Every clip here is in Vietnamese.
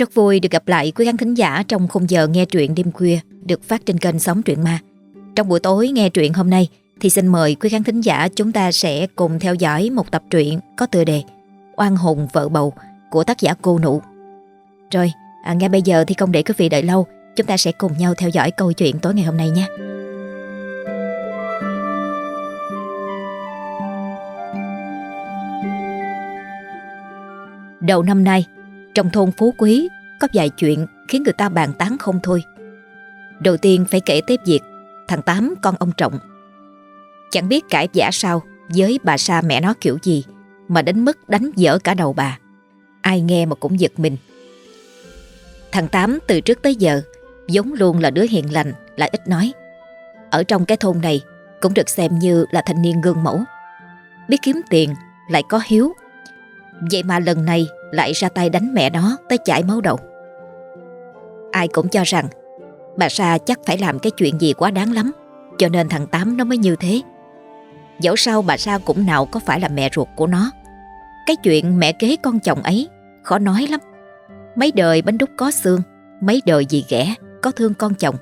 Rất vui được gặp lại quý khán thính giả trong khung giờ nghe truyện đêm khuya được phát trên kênh Sống Truyện Ma. Trong buổi tối nghe truyện hôm nay thì xin mời quý khán thính giả chúng ta sẽ cùng theo dõi một tập truyện có tựa đề Oan hùng vợ bầu của tác giả cô nụ. Rồi, à, ngay bây giờ thì không để quý vị đợi lâu, chúng ta sẽ cùng nhau theo dõi câu chuyện tối ngày hôm nay nha. Đầu năm nay, trong thôn Phú Quý có vài chuyện khiến người ta bàn tán không thôi. Đầu tiên phải kể tới việc thằng Tám con ông Trọng. Chẳng biết cãi giả sao với bà Sa mẹ nó kiểu gì mà đến mức đánh dở cả đầu bà. Ai nghe mà cũng giật mình. Thằng Tám từ trước tới giờ giống luôn là đứa hiền lành, lại ít nói. Ở trong cái thôn này cũng được xem như là thanh niên gương mẫu. Biết kiếm tiền, lại có hiếu. Vậy mà lần này lại ra tay đánh mẹ nó tới chảy máu đầu. Ai cũng cho rằng bà Sa chắc phải làm cái chuyện gì quá đáng lắm, cho nên thằng Tám nó mới như thế. Dẫu sao bà Sa cũng nào có phải là mẹ ruột của nó. Cái chuyện mẹ kế con chồng ấy khó nói lắm. Mấy đời bánh đúc có xương, mấy đời gì ghẻ, có thương con chồng.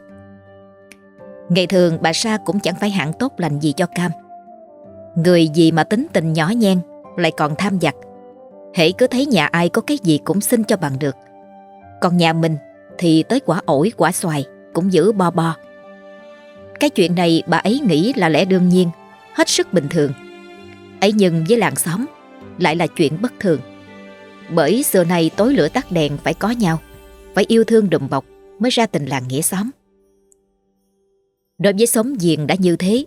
Ngày thường bà Sa cũng chẳng phải hạng tốt lành gì cho Cam. Người gì mà tính tình nhỏ nhen, lại còn tham giặc, Hễ cứ thấy nhà ai có cái gì cũng xin cho bằng được. Còn nhà mình thì tới quả ổi, quả xoài, Cũng giữ bo bo. Cái chuyện này bà ấy nghĩ là lẽ đương nhiên, Hết sức bình thường. Ấy nhưng với làng xóm, Lại là chuyện bất thường. Bởi xưa nay tối lửa tắt đèn phải có nhau, Phải yêu thương đùm bọc Mới ra tình làng nghĩa xóm. Đối với sống giềng đã như thế,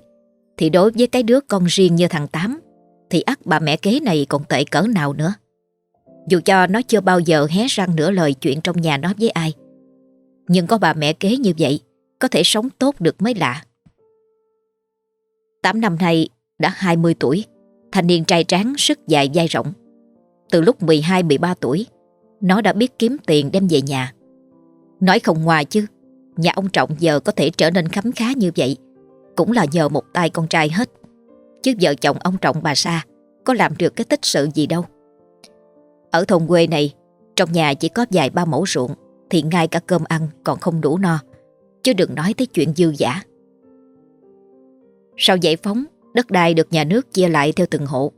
Thì đối với cái đứa con riêng như thằng Tám, Thì ắt bà mẹ kế này còn tệ cỡ nào nữa dù cho nó chưa bao giờ hé răng nửa lời chuyện trong nhà nó với ai. Nhưng có bà mẹ kế như vậy, Có thể sống tốt được mới lạ. 8 năm nay đã 20 tuổi, Thanh niên trai tráng sức dài dai rộng. Từ lúc 12-13 tuổi, Nó đã biết kiếm tiền đem về nhà. Nói không ngoài chứ, Nhà ông Trọng giờ có thể trở nên khấm khá như vậy, Cũng là nhờ một tay con trai hết. Chứ vợ chồng ông Trọng bà Sa Có làm được cái tích sự gì đâu ở thôn quê này, trong nhà chỉ có vài ba mẫu ruộng thì ngay cả cơm ăn còn không đủ no, chứ đừng nói tới chuyện dư giả. Sau giải phóng, đất đai được nhà nước chia lại theo từng hộ.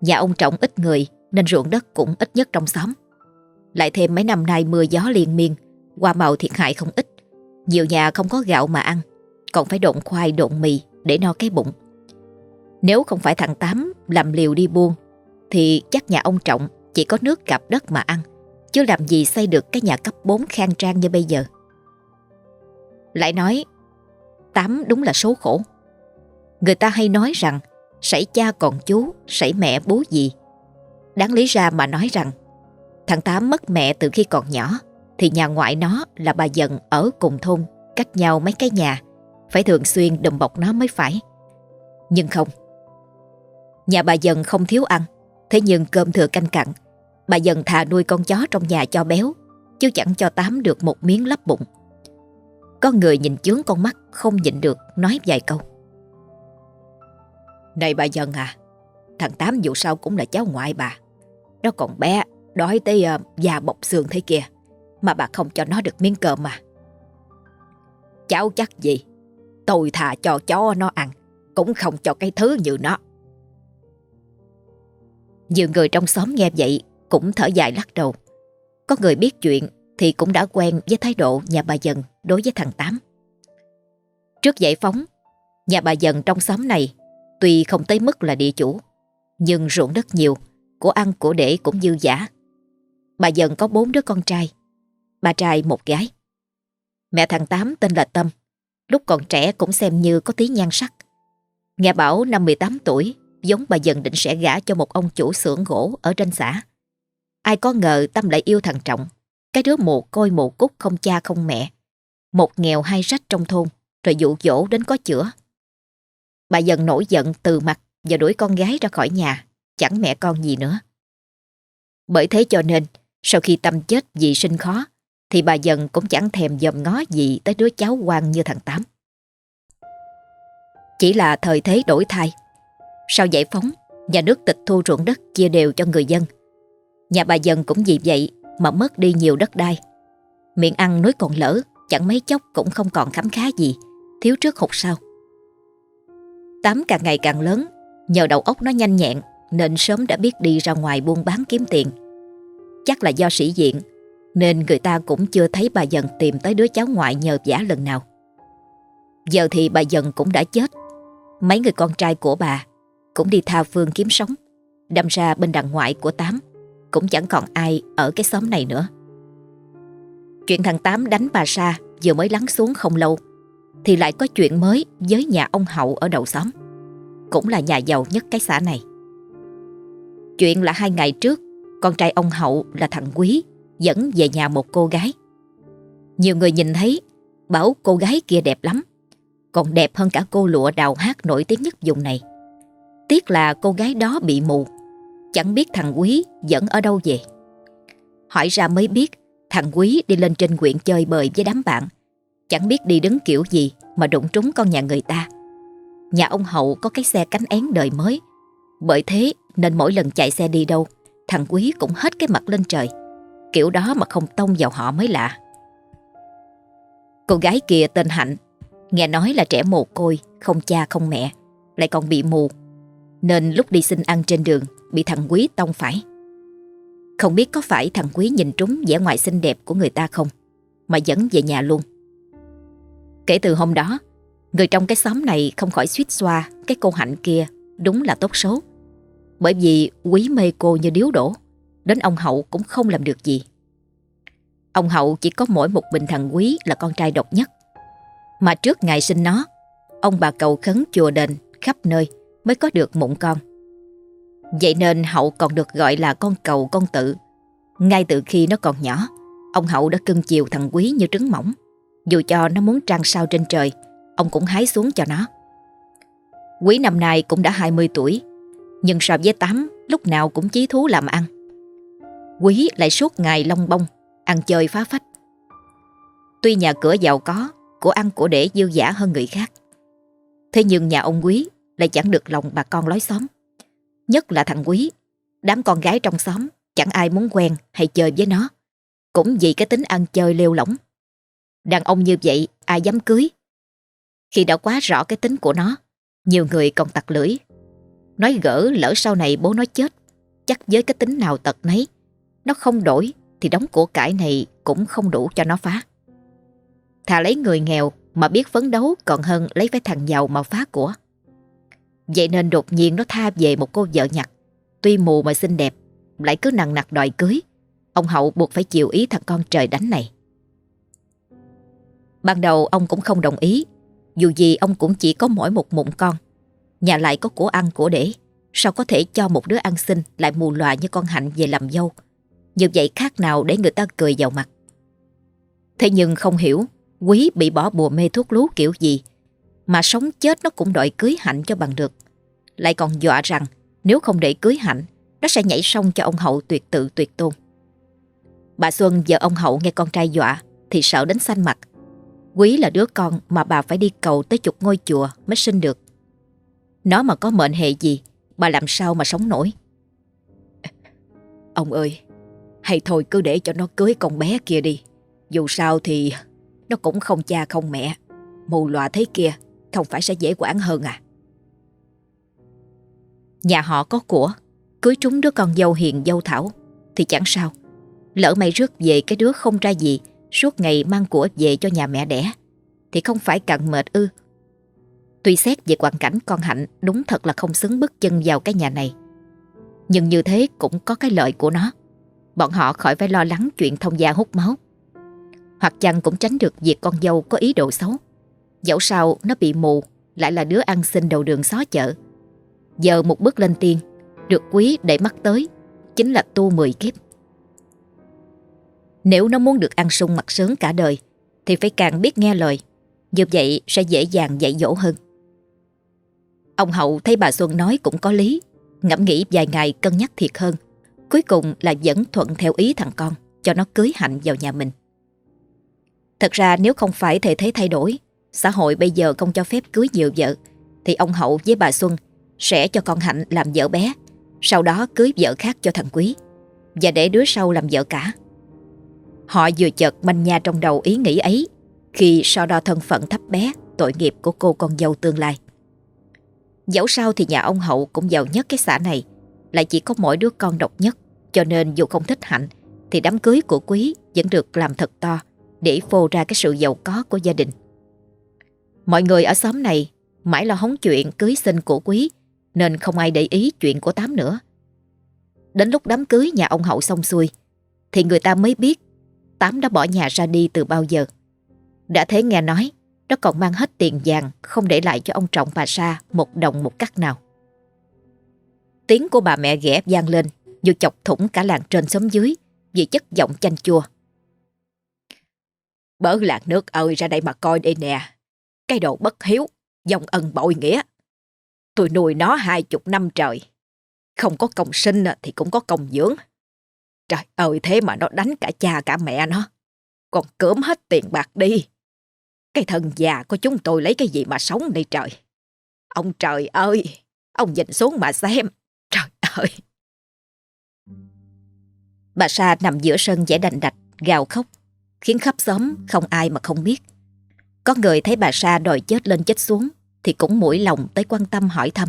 Nhà ông Trọng ít người nên ruộng đất cũng ít nhất trong xóm. Lại thêm mấy năm nay mưa gió liên miên, hoa màu thiệt hại không ít. Nhiều nhà không có gạo mà ăn, còn phải độn khoai độn mì để no cái bụng. Nếu không phải thằng Tám làm liều đi buôn, thì chắc nhà ông Trọng chỉ có nước gặp đất mà ăn, Chứ làm gì xây được cái nhà cấp 4 khang trang như bây giờ. Lại nói, Tám đúng là số khổ. Người ta hay nói rằng, Sảy cha còn chú, Sảy mẹ bố gì Đáng lý ra mà nói rằng, Thằng Tám mất mẹ từ khi còn nhỏ, Thì nhà ngoại nó là bà dần ở cùng thôn, Cách nhau mấy cái nhà, Phải thường xuyên đùm bọc nó mới phải. Nhưng không, Nhà bà dần không thiếu ăn, Thế nhưng cơm thừa canh cặn Bà dần thà nuôi con chó trong nhà cho béo Chứ chẳng cho Tám được một miếng lấp bụng. Có người nhìn chướng con mắt Không nhịn được nói vài câu. Này bà dần à Thằng Tám dù sao cũng là cháu ngoại bà. Nó còn bé Đói tới uh, da bọc xương thế kia Mà bà không cho nó được miếng cơm mà. Cháu chắc gì? Tôi thà cho chó nó ăn Cũng không cho cái thứ như nó. Nhiều người trong xóm nghe vậy cũng thở dài lắc đầu. Có người biết chuyện thì cũng đã quen với thái độ nhà bà dần đối với thằng Tám. Trước giải phóng, nhà bà dần trong xóm này tuy không tới mức là địa chủ, nhưng ruộng đất nhiều, của ăn của để cũng dư giả. Bà dần có bốn đứa con trai, ba trai một gái. Mẹ thằng Tám tên là Tâm, lúc còn trẻ cũng xem như có tí nhan sắc. Nghe bảo năm 18 tuổi, giống bà dần định sẽ gả cho một ông chủ xưởng gỗ ở trên xã. Ai có ngờ Tâm lại yêu thằng Trọng, cái đứa mồ côi mồ cúc không cha không mẹ. Một nghèo hai rách trong thôn, rồi dụ dỗ đến có chữa. Bà dần nổi giận từ mặt và đuổi con gái ra khỏi nhà, chẳng mẹ con gì nữa. Bởi thế cho nên, sau khi Tâm chết vì sinh khó, thì bà dần cũng chẳng thèm dòm ngó gì tới đứa cháu quan như thằng Tám. Chỉ là thời thế đổi thay. Sau giải phóng, nhà nước tịch thu ruộng đất chia đều cho người dân, Nhà bà dần cũng vì vậy mà mất đi nhiều đất đai, Miệng ăn nói còn lỡ Chẳng mấy chốc cũng không còn khám khá gì Thiếu trước hụt sau. Tám càng ngày càng lớn Nhờ đầu óc nó nhanh nhẹn Nên sớm đã biết đi ra ngoài buôn bán kiếm tiền. Chắc là do sĩ diện Nên người ta cũng chưa thấy bà dần tìm tới đứa cháu ngoại nhờ giả lần nào. Giờ thì bà dần cũng đã chết. Mấy người con trai của bà Cũng đi tha phương kiếm sống Đâm ra bên đằng ngoại của Tám. Cũng chẳng còn ai ở cái xóm này nữa. Chuyện thằng Tám đánh bà Sa Vừa mới lắng xuống không lâu, Thì lại có chuyện mới với nhà ông Hậu ở đầu xóm, Cũng là nhà giàu nhất cái xã này. Chuyện là hai ngày trước, Con trai ông Hậu là thằng Quý Dẫn về nhà một cô gái. Nhiều người nhìn thấy, Bảo cô gái kia đẹp lắm, Còn đẹp hơn cả cô lụa đào hát nổi tiếng nhất vùng này. Tiếc là cô gái đó bị mù Chẳng biết thằng Quý dẫn ở đâu về. Hỏi ra mới biết, Thằng Quý đi lên trên quyện chơi bời với đám bạn. Chẳng biết đi đứng kiểu gì Mà đụng trúng con nhà người ta. Nhà ông Hậu có cái xe cánh én đời mới. Bởi thế nên mỗi lần chạy xe đi đâu, Thằng Quý cũng hết cái mặt lên trời. Kiểu đó mà không tông vào họ mới lạ. Cô gái kia tên Hạnh, Nghe nói là trẻ mồ côi, Không cha không mẹ, Lại còn bị mù. Nên lúc đi xin ăn trên đường Bị thằng Quý tông phải. Không biết có phải thằng Quý nhìn trúng vẻ ngoài xinh đẹp của người ta không, Mà dẫn về nhà luôn. Kể từ hôm đó, Người trong cái xóm này không khỏi suýt xoa Cái cô Hạnh kia đúng là tốt số. Bởi vì quý mê cô như điếu đổ, Đến ông Hậu cũng không làm được gì. Ông Hậu chỉ có mỗi một bình thằng quý là con trai độc nhất. Mà trước ngày sinh nó, Ông bà cầu khấn chùa đền khắp nơi Mới có được mụn con. Vậy nên Hậu còn được gọi là con cầu con tự. Ngay từ khi nó còn nhỏ, Ông Hậu đã cưng chiều thằng quý như trứng mỏng. Dù cho nó muốn trăng sao trên trời, Ông cũng hái xuống cho nó. Quý năm nay cũng đã 20 tuổi, Nhưng so với Tám, Lúc nào cũng chí thú làm ăn. Quý lại suốt ngày long bông, Ăn chơi phá phách. Tuy nhà cửa giàu có, Của ăn của để dư giả hơn người khác. Thế nhưng nhà ông Quý Lại chẳng được lòng bà con lối xóm. Nhất là thằng Quý. Đám con gái trong xóm, Chẳng ai muốn quen hay chơi với nó. Cũng vì cái tính ăn chơi lêu lỏng. Đàn ông như vậy, ai dám cưới? Khi đã quá rõ cái tính của nó, Nhiều người còn tặc lưỡi. Nói gỡ lỡ sau này bố nó chết, Chắc với cái tính nào tật nấy, Nó không đổi Thì đóng của cải này cũng không đủ cho nó phá. Thà lấy người nghèo Mà biết phấn đấu Còn hơn lấy cái thằng giàu mà phá của. Vậy nên đột nhiên nó tha về một cô vợ nhặt. Tuy mù mà xinh đẹp, Lại cứ nặng nặc đòi cưới. Ông Hậu buộc phải chịu ý thằng con trời đánh này. Ban đầu ông cũng không đồng ý, Dù gì ông cũng chỉ có mỗi một mụn con. Nhà lại có của ăn của để, Sao có thể cho một đứa ăn xin Lại mù lòa như con Hạnh về làm dâu? Như vậy khác nào để người ta cười vào mặt. Thế nhưng không hiểu, Quý bị bỏ bùa mê thuốc lú kiểu gì mà sống chết nó cũng đòi cưới Hạnh cho bằng được. Lại còn dọa rằng, Nếu không để cưới Hạnh, Nó sẽ nhảy sông cho ông Hậu tuyệt tự, tuyệt tôn. Bà Xuân vợ ông Hậu nghe con trai dọa, Thì sợ đến xanh mặt. Quý là đứa con mà bà phải đi cầu tới chục ngôi chùa mới sinh được. Nó mà có mệnh hệ gì, Bà làm sao mà sống nổi? Ông ơi, Hay thôi cứ để cho nó cưới con bé kia đi. Dù sao thì Nó cũng không cha không mẹ, Mù lòa thế kia. Không phải sẽ dễ quản hơn à. Nhà họ có của, Cưới trúng đứa con dâu hiền dâu thảo, Thì chẳng sao. Lỡ mày rước về cái đứa không ra gì, Suốt ngày mang của về cho nhà mẹ đẻ, Thì không phải cặn mệt ư. Tuy xét về hoàn cảnh con Hạnh, Đúng thật là không xứng bước chân vào cái nhà này. Nhưng như thế cũng có cái lợi của nó. Bọn họ khỏi phải lo lắng chuyện thông gia hút máu. Hoặc chăng cũng tránh được việc con dâu có ý đồ xấu. Dẫu sao nó bị mù, Lại là đứa ăn xin đầu đường xó chợ. Giờ một bước lên tiên, Được quý để mắt tới, Chính là tu mười kiếp. Nếu nó muốn được ăn sung mặt sướng cả đời, Thì phải càng biết nghe lời, Như vậy sẽ dễ dàng dạy dỗ hơn. Ông Hậu thấy bà Xuân nói cũng có lý, Ngẫm nghĩ vài ngày cân nhắc thiệt hơn, Cuối cùng là vẫn thuận theo ý thằng con, Cho nó cưới Hạnh vào nhà mình. Thật ra nếu không phải thể thế thay đổi Xã hội bây giờ không cho phép cưới nhiều vợ Thì ông Hậu với bà Xuân Sẽ cho con Hạnh làm vợ bé Sau đó cưới vợ khác cho thằng Quý Và để đứa sau làm vợ cả Họ vừa chợt manh nha trong đầu ý nghĩ ấy khi so đo thân phận thấp bé, tội nghiệp của cô con dâu tương lai. Dẫu sao thì nhà ông Hậu cũng giàu nhất cái xã này, lại chỉ có mỗi đứa con độc nhất, cho nên dù không thích Hạnh, thì đám cưới của Quý vẫn được làm thật to để phô ra cái sự giàu có của gia đình. Mọi người ở xóm này mãi lo hóng chuyện cưới sinh của Quý, nên không ai để ý chuyện của Tám nữa. Đến lúc đám cưới nhà ông Hậu xong xuôi, thì người ta mới biết Tám đã bỏ nhà ra đi từ bao giờ. Đã thế nghe nói, nó còn mang hết tiền vàng không để lại cho ông Trọng bà Sa một đồng một cắt nào. Tiếng của bà mẹ ghẻ vang lên như chọc thủng cả làng trên xóm dưới vì chất giọng chanh chua. Bớ lạc nước ơi ra đây mà coi đây nè. Cái đồ bất hiếu, dòng ân bội nghĩa. Tôi nuôi nó hai chục năm trời. Không có công sinh thì cũng có công dưỡng. Trời ơi thế mà nó đánh cả cha cả mẹ nó. Còn cưỡng hết tiền bạc đi. Cái thân già của chúng tôi lấy cái gì mà sống đây trời. Ông trời ơi, ông nhìn xuống mà xem. Trời ơi. Bà Sa nằm giữa sân giải đành đạch, gào khóc, khiến khắp xóm không ai mà không biết. Có người thấy bà Sa đòi chết lên chết xuống thì cũng mũi lòng tới quan tâm hỏi thăm.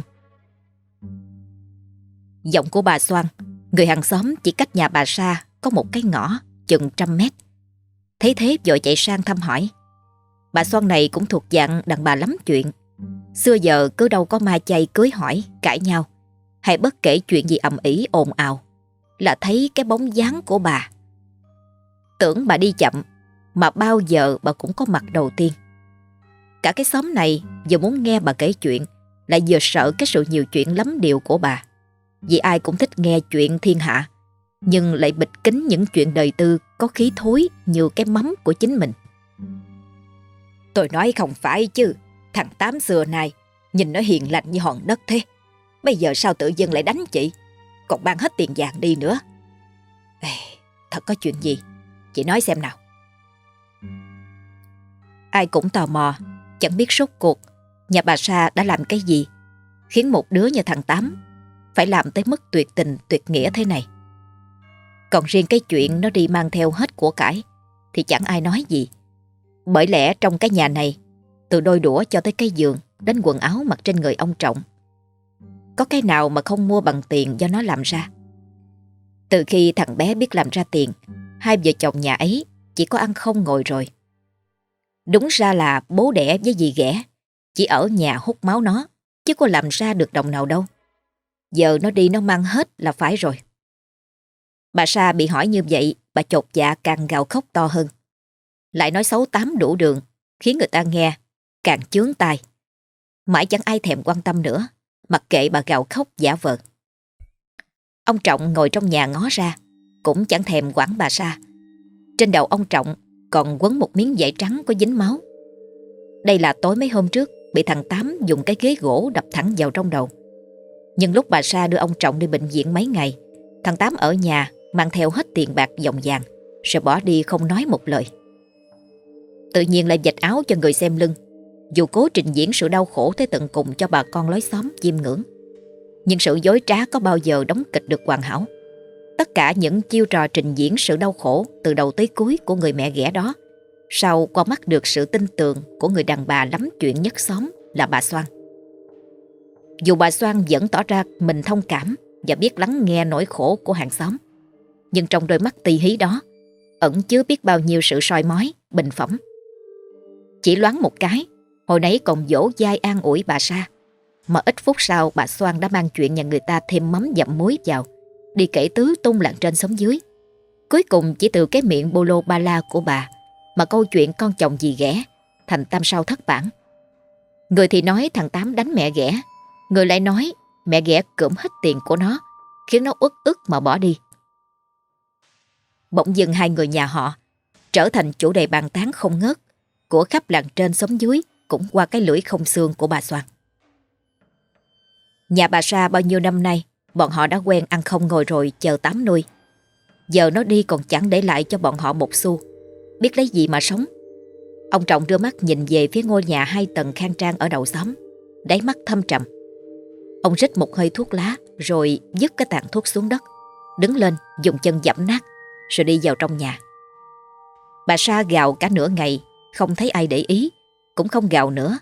Giọng của bà Soan, người hàng xóm chỉ cách nhà bà Sa có một cái ngõ chừng trăm mét. Thấy thế vội chạy sang thăm hỏi. Bà Soan này cũng thuộc dạng đàn bà lắm chuyện. Xưa giờ cứ đâu có ma chay cưới hỏi, cãi nhau, hay bất kể chuyện gì ầm ĩ ồn ào, là thấy cái bóng dáng của bà. Tưởng bà đi chậm, mà bao giờ bà cũng có mặt đầu tiên. Cả cái xóm này vừa muốn nghe bà kể chuyện, lại vừa sợ cái sự nhiều chuyện lắm điều của bà. Vì ai cũng thích nghe chuyện thiên hạ, nhưng lại bịch kín những chuyện đời tư có khí thối như cái mắm của chính mình. Tôi nói không phải chứ, thằng Tám xưa này, nhìn nó hiền lành như hòn đất thế. Bây giờ sao tự dưng lại đánh chị, còn ban hết tiền vàng đi nữa. Ê, thật có chuyện gì, chị nói xem nào. Ai cũng tò mò, chẳng biết sốt cuộc nhà bà Sa đã làm cái gì khiến một đứa như thằng Tám phải làm tới mức tuyệt tình tuyệt nghĩa thế này. Còn riêng cái chuyện nó đi mang theo hết của cải thì chẳng ai nói gì. Bởi lẽ trong cái nhà này, từ đôi đũa cho tới cái giường đến quần áo mặc trên người ông Trọng. Có cái nào mà không mua bằng tiền do nó làm ra. Từ khi thằng bé biết làm ra tiền, hai vợ chồng nhà ấy chỉ có ăn không ngồi rồi. Đúng ra là bố đẻ với dì ghẻ, chỉ ở nhà hút máu nó, chứ có làm ra được đồng nào đâu. Giờ nó đi nó mang hết là phải rồi. Bà Sa bị hỏi như vậy, bà chột dạ càng gào khóc to hơn. Lại nói xấu tám đủ đường, khiến người ta nghe, càng chướng tai. Mãi chẳng ai thèm quan tâm nữa, mặc kệ bà gào khóc giả vờ. Ông Trọng ngồi trong nhà ngó ra, cũng chẳng thèm quản bà Sa. Trên đầu ông Trọng còn quấn một miếng vải trắng có dính máu. Đây là tối mấy hôm trước bị thằng Tám dùng cái ghế gỗ đập thẳng vào trong đầu. Nhưng lúc bà Sa đưa ông Trọng đi bệnh viện mấy ngày, thằng Tám ở nhà mang theo hết tiền bạc dòng vàng, rồi bỏ đi không nói một lời. Tự nhiên lại dạch áo cho người xem lưng, dù cố trình diễn sự đau khổ tới tận cùng cho bà con lối xóm chiêm ngưỡng. Nhưng sự dối trá có bao giờ đóng kịch được hoàn hảo. Tất cả những chiêu trò trình diễn sự đau khổ từ đầu tới cuối của người mẹ ghẻ đó sau qua mắt được sự tin tưởng của người đàn bà lắm chuyện nhất xóm là bà Soan. Dù bà Soan vẫn tỏ ra mình thông cảm và biết lắng nghe nỗi khổ của hàng xóm, nhưng trong đôi mắt tì hí đó ẩn chứa biết bao nhiêu sự soi mói, bình phẩm. Chỉ loáng một cái, hồi nãy còn dỗ dai an ủi bà Sa, mà ít phút sau bà Soan đã mang chuyện nhà người ta thêm mắm dặm muối vào, đi kể tứ tung lặng trên sống dưới. Cuối cùng chỉ từ cái miệng bô lô ba la của bà mà câu chuyện con chồng gì ghẻ thành tam sao thất bản. Người thì nói thằng Tám đánh mẹ ghẻ, người lại nói mẹ ghẻ cưỡng hết tiền của nó, khiến nó uất ức mà bỏ đi. Bỗng dưng hai người nhà họ trở thành chủ đề bàn tán không ngớt của khắp làng trên xóm dưới cũng qua cái lưỡi không xương của bà Soan. Nhà bà Sa bao nhiêu năm nay bọn họ đã quen ăn không ngồi rồi chờ tám nuôi. Giờ nó đi còn chẳng để lại cho bọn họ một xu biết lấy gì mà sống. Ông Trọng đưa mắt nhìn về phía ngôi nhà hai tầng khang trang ở đầu xóm, đáy mắt thâm trầm. Ông rít một hơi thuốc lá rồi dứt cái tàn thuốc xuống đất, đứng lên dùng chân dẫm nát rồi đi vào trong nhà. Bà Sa gào cả nửa ngày, không thấy ai để ý, cũng không gào nữa.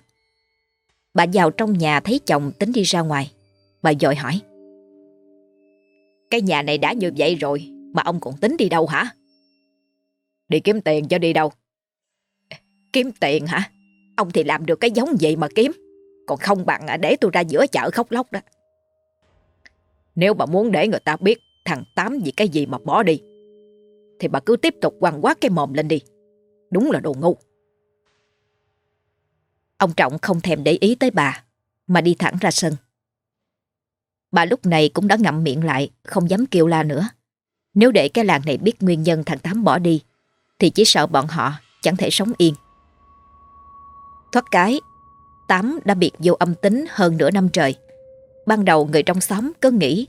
Bà vào trong nhà thấy chồng tính đi ra ngoài. Bà dội hỏi. Cái nhà này đã như vậy rồi, mà ông còn tính đi đâu hả? Đi kiếm tiền cho đi đâu? Kiếm tiền hả? Ông thì làm được cái giống vậy mà kiếm. Còn không bằng à, để tôi ra giữa chợ khóc lóc đó. Nếu bà muốn để người ta biết thằng Tám vì cái gì mà bỏ đi, thì bà cứ tiếp tục quăng quát cái mồm lên đi. Đúng là đồ ngu. Ông Trọng không thèm để ý tới bà, mà đi thẳng ra sân. Bà lúc này cũng đã ngậm miệng lại, không dám kêu la nữa. Nếu để cái làng này biết nguyên nhân thằng Tám bỏ đi, thì chỉ sợ bọn họ chẳng thể sống yên. Thoát cái, Tám đã biệt vô âm tính hơn nửa năm trời. Ban đầu người trong xóm cứ nghĩ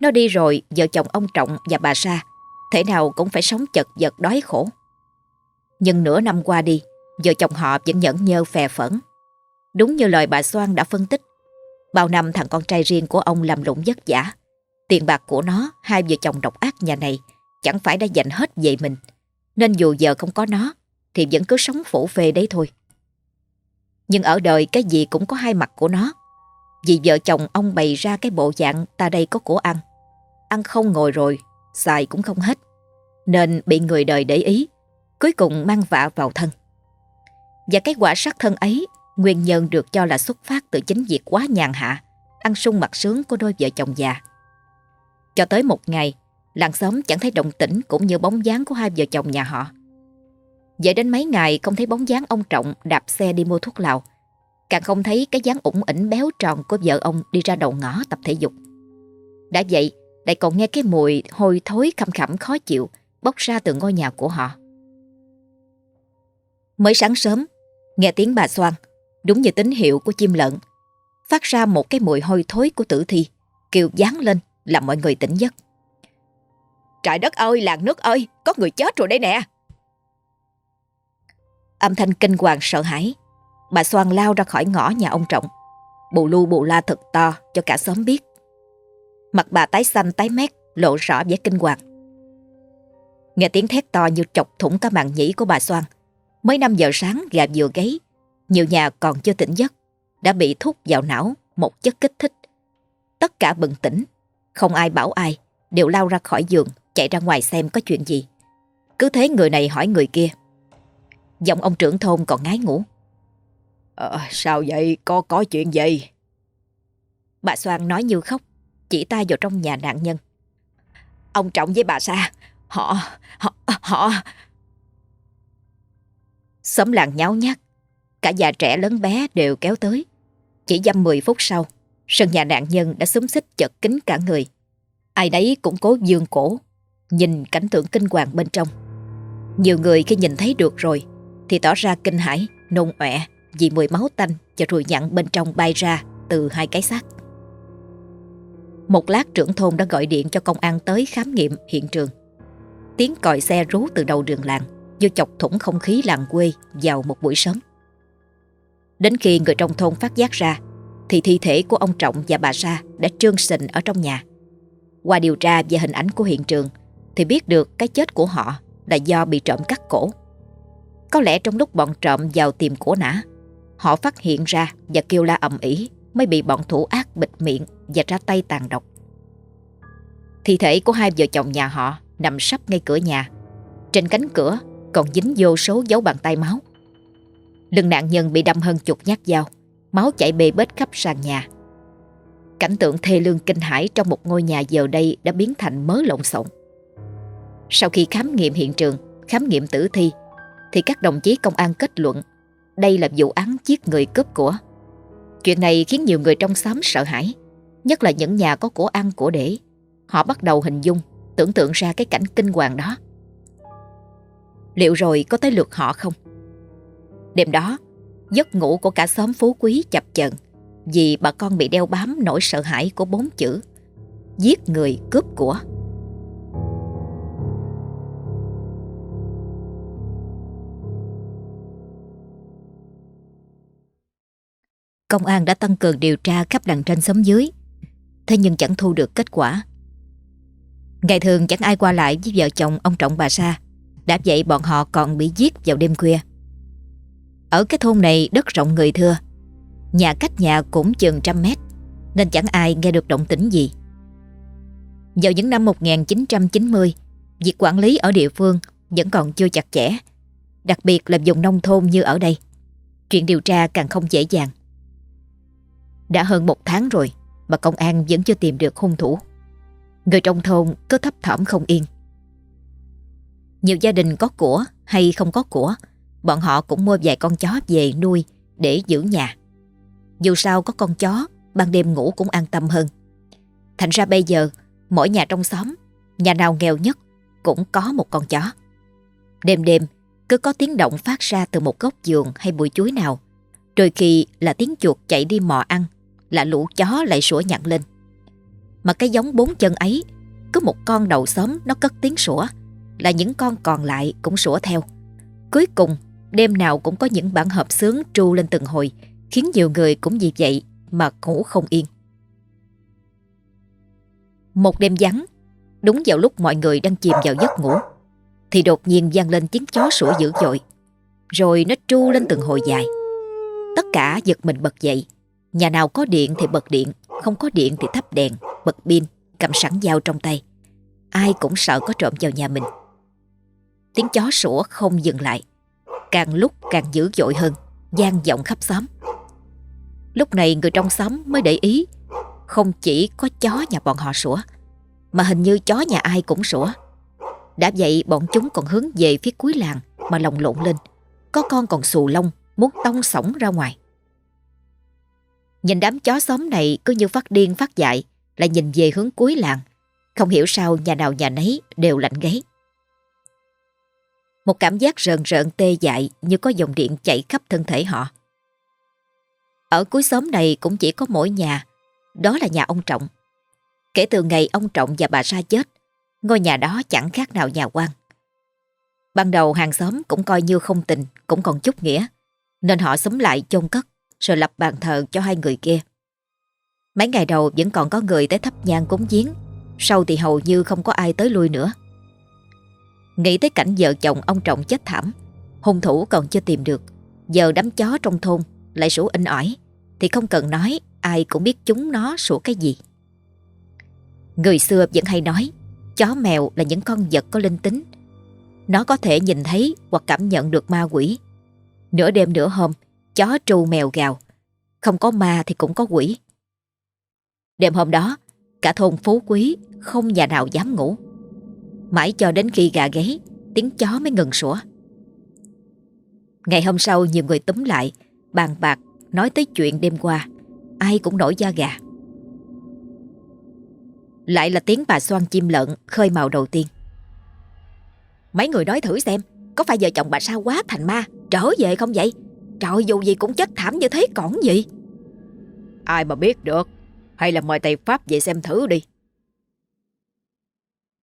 nó đi rồi vợ chồng ông Trọng và bà Sa thể nào cũng phải sống chật vật đói khổ. Nhưng nửa năm qua đi, vợ chồng họ vẫn nhẫn nhơ phè phẫn. Đúng như lời bà Soan đã phân tích, bao năm thằng con trai riêng của ông làm lụng vất vả. Tiền bạc của nó, hai vợ chồng độc ác nhà này, chẳng phải đã dành hết về mình. Nên dù giờ không có nó, thì vẫn cứ sống phổ phê đấy thôi. Nhưng ở đời cái gì cũng có hai mặt của nó. Vì vợ chồng ông bày ra cái bộ dạng ta đây có của ăn. Ăn không ngồi rồi, xài cũng không hết. Nên bị người đời để ý, cuối cùng mang vạ vào thân. Và cái quả sát thân ấy, nguyên nhân được cho là xuất phát từ chính việc quá nhàn hạ, ăn sung mặt sướng của đôi vợ chồng già. Cho tới một ngày, làng xóm chẳng thấy động tĩnh cũng như bóng dáng của hai vợ chồng nhà họ. Vậy đến mấy ngày không thấy bóng dáng ông Trọng đạp xe đi mua thuốc lào. Càng không thấy cái dáng ủng ỉnh béo tròn của vợ ông đi ra đầu ngõ tập thể dục. Đã vậy, lại còn nghe cái mùi hôi thối khăm khẩm khó chịu bốc ra từ ngôi nhà của họ. Mới sáng sớm, nghe tiếng bà Soan, đúng như tín hiệu của chim lợn, phát ra một cái mùi hôi thối của tử thi, kêu dán lên làm mọi người tỉnh giấc. Trời đất ơi, làng nước ơi, có người chết rồi đây nè. Âm thanh kinh hoàng sợ hãi, bà Soan lao ra khỏi ngõ nhà ông Trọng, bù lu bù la thật to cho cả xóm biết. Mặt bà tái xanh tái mét, lộ rõ vẻ kinh hoàng. Nghe tiếng thét to như chọc thủng cả màn nhĩ của bà Soan. Mấy năm giờ sáng gà vừa gáy, nhiều nhà còn chưa tỉnh giấc, đã bị thúc vào não một chất kích thích. Tất cả bừng tỉnh, không ai bảo ai, đều lao ra khỏi giường, chạy ra ngoài xem có chuyện gì. Cứ thế người này hỏi người kia. Giọng ông trưởng thôn còn ngái ngủ. Ờ, sao vậy? Có có chuyện gì? Bà Soan nói như khóc, chỉ tay vào trong nhà nạn nhân. Ông Trọng với bà Sa, họ, họ, họ... Xóm làng nháo nhác, cả già trẻ lớn bé đều kéo tới. Chỉ dăm 10 phút sau, sân nhà nạn nhân đã xúm xích chật kín cả người. Ai đấy cũng cố dương cổ, nhìn cảnh tượng kinh hoàng bên trong. Nhiều người khi nhìn thấy được rồi, thì tỏ ra kinh hãi, nôn ọe vì mùi máu tanh và ruồi nhặn bên trong bay ra từ hai cái xác. Một lát trưởng thôn đã gọi điện cho công an tới khám nghiệm hiện trường. Tiếng còi xe rú từ đầu đường làng Vô chọc thủng không khí làng quê vào một buổi sớm. Đến khi người trong thôn phát giác ra thì thi thể của ông Trọng và bà Sa đã trương sình ở trong nhà. Qua điều tra về hình ảnh của hiện trường thì biết được cái chết của họ là do bị trộm cắt cổ. Có lẽ trong lúc bọn trộm vào tìm cổ nã, họ phát hiện ra và kêu la ầm ĩ mới bị bọn thủ ác bịt miệng và ra tay tàn độc. Thi thể của hai vợ chồng nhà họ nằm sắp ngay cửa nhà. Trên cánh cửa còn dính vô số dấu bàn tay máu. Lưng nạn nhân bị đâm hơn chục nhát dao, máu chảy bê bết khắp sàn nhà. Cảnh tượng thê lương kinh hãi trong một ngôi nhà giờ đây đã biến thành mớ lộn xộn. Sau khi khám nghiệm hiện trường, khám nghiệm tử thi, thì các đồng chí công an kết luận đây là vụ án giết người cướp của. Chuyện này khiến nhiều người trong xóm sợ hãi, nhất là những nhà có của ăn của để. Họ bắt đầu hình dung, tưởng tượng ra cái cảnh kinh hoàng đó. Liệu rồi có tới lượt họ không? Đêm đó, giấc ngủ của cả xóm phú quý chập chờn vì bà con bị đeo bám nỗi sợ hãi của bốn chữ giết người cướp của. Công an đã tăng cường điều tra khắp đằng trên xóm dưới Thế nhưng chẳng thu được kết quả Ngày thường chẳng ai qua lại với vợ chồng ông Trọng bà Sa Đã vậy bọn họ còn bị giết vào đêm khuya ở cái thôn này đất rộng người thưa. Nhà cách nhà cũng chừng trăm mét, Nên chẳng ai nghe được động tĩnh gì. Vào những năm 1990 Việc quản lý ở địa phương vẫn còn chưa chặt chẽ, Đặc biệt là vùng nông thôn như ở đây. Chuyện điều tra càng không dễ dàng. Đã hơn một tháng rồi Mà công an vẫn chưa tìm được hung thủ. Người trong thôn cứ thấp thỏm không yên. Nhiều gia đình có của hay không có của Bọn họ cũng mua vài con chó về nuôi Để giữ nhà Dù sao có con chó Ban đêm ngủ cũng an tâm hơn Thành ra bây giờ Mỗi nhà trong xóm Nhà nào nghèo nhất Cũng có một con chó Đêm đêm cứ có tiếng động phát ra từ một góc giường hay bụi chuối nào. Đôi khi là tiếng chuột chạy đi mò ăn, là lũ chó lại sủa nhặn lên. Mà cái giống bốn chân ấy, cứ một con đầu xóm nó cất tiếng sủa, là những con còn lại cũng sủa theo. Cuối cùng, đêm nào cũng có những bản hợp sướng tru lên từng hồi, khiến nhiều người cũng vì vậy mà ngủ không yên. Một đêm vắng, đúng vào lúc mọi người đang chìm vào giấc ngủ, thì đột nhiên vang lên tiếng chó sủa dữ dội Rồi nó tru lên từng hồi dài. Tất cả giật mình bật dậy Nhà nào có điện thì bật điện Không có điện thì thắp đèn Bật pin Cầm sẵn dao trong tay. Ai cũng sợ có trộm vào nhà mình. Tiếng chó sủa không dừng lại. Càng lúc càng dữ dội hơn gian vọng khắp xóm Lúc này người trong xóm mới để ý Không chỉ có chó nhà bọn họ sủa Mà hình như chó nhà ai cũng sủa đã vậy bọn chúng còn hướng về phía cuối làng mà lồng lộn lên. Có con còn xù lông, muốn tông sổng ra ngoài. Nhìn đám chó xóm này cứ như phát điên phát dại, lại nhìn về hướng cuối làng. Không hiểu sao nhà nào nhà nấy đều lạnh gáy. Một cảm giác rợn rợn tê dại như có dòng điện chạy khắp thân thể họ. Ở cuối xóm này cũng chỉ có mỗi nhà, đó là nhà ông Trọng. Kể từ ngày ông Trọng và bà Sa chết, Ngôi nhà đó chẳng khác nào nhà quan. Ban đầu hàng xóm cũng coi như không tình, cũng còn chút nghĩa, nên họ xúm lại chôn cất, rồi lập bàn thờ cho hai người kia. Mấy ngày đầu vẫn còn có người tới thắp nhang cúng giếng, sau thì hầu như không có ai tới lui nữa. Nghĩ tới cảnh vợ chồng ông Trọng chết thảm, hung thủ còn chưa tìm được, giờ đám chó trong thôn lại sủa in ỏi, thì không cần nói ai cũng biết chúng nó sủa cái gì. Người xưa vẫn hay nói Chó mèo là những con vật có linh tính. Nó có thể nhìn thấy hoặc cảm nhận được ma quỷ. Nửa đêm nửa hôm, chó tru mèo gào. Không có ma thì cũng có quỷ. Đêm hôm đó, cả thôn phú quý không nhà nào dám ngủ. Mãi cho đến khi gà gáy, tiếng chó mới ngừng sủa. Ngày hôm sau nhiều người túm lại, bàn bạc, nói tới chuyện đêm qua. Ai cũng nổi da gà. Lại là tiếng bà xoan chim lợn khơi màu đầu tiên Mấy người nói thử xem Có phải vợ chồng bà sao quá thành ma Trở về không vậy Trời dù gì cũng chết thảm như thế còn gì Ai mà biết được Hay là mời thầy Pháp về xem thử đi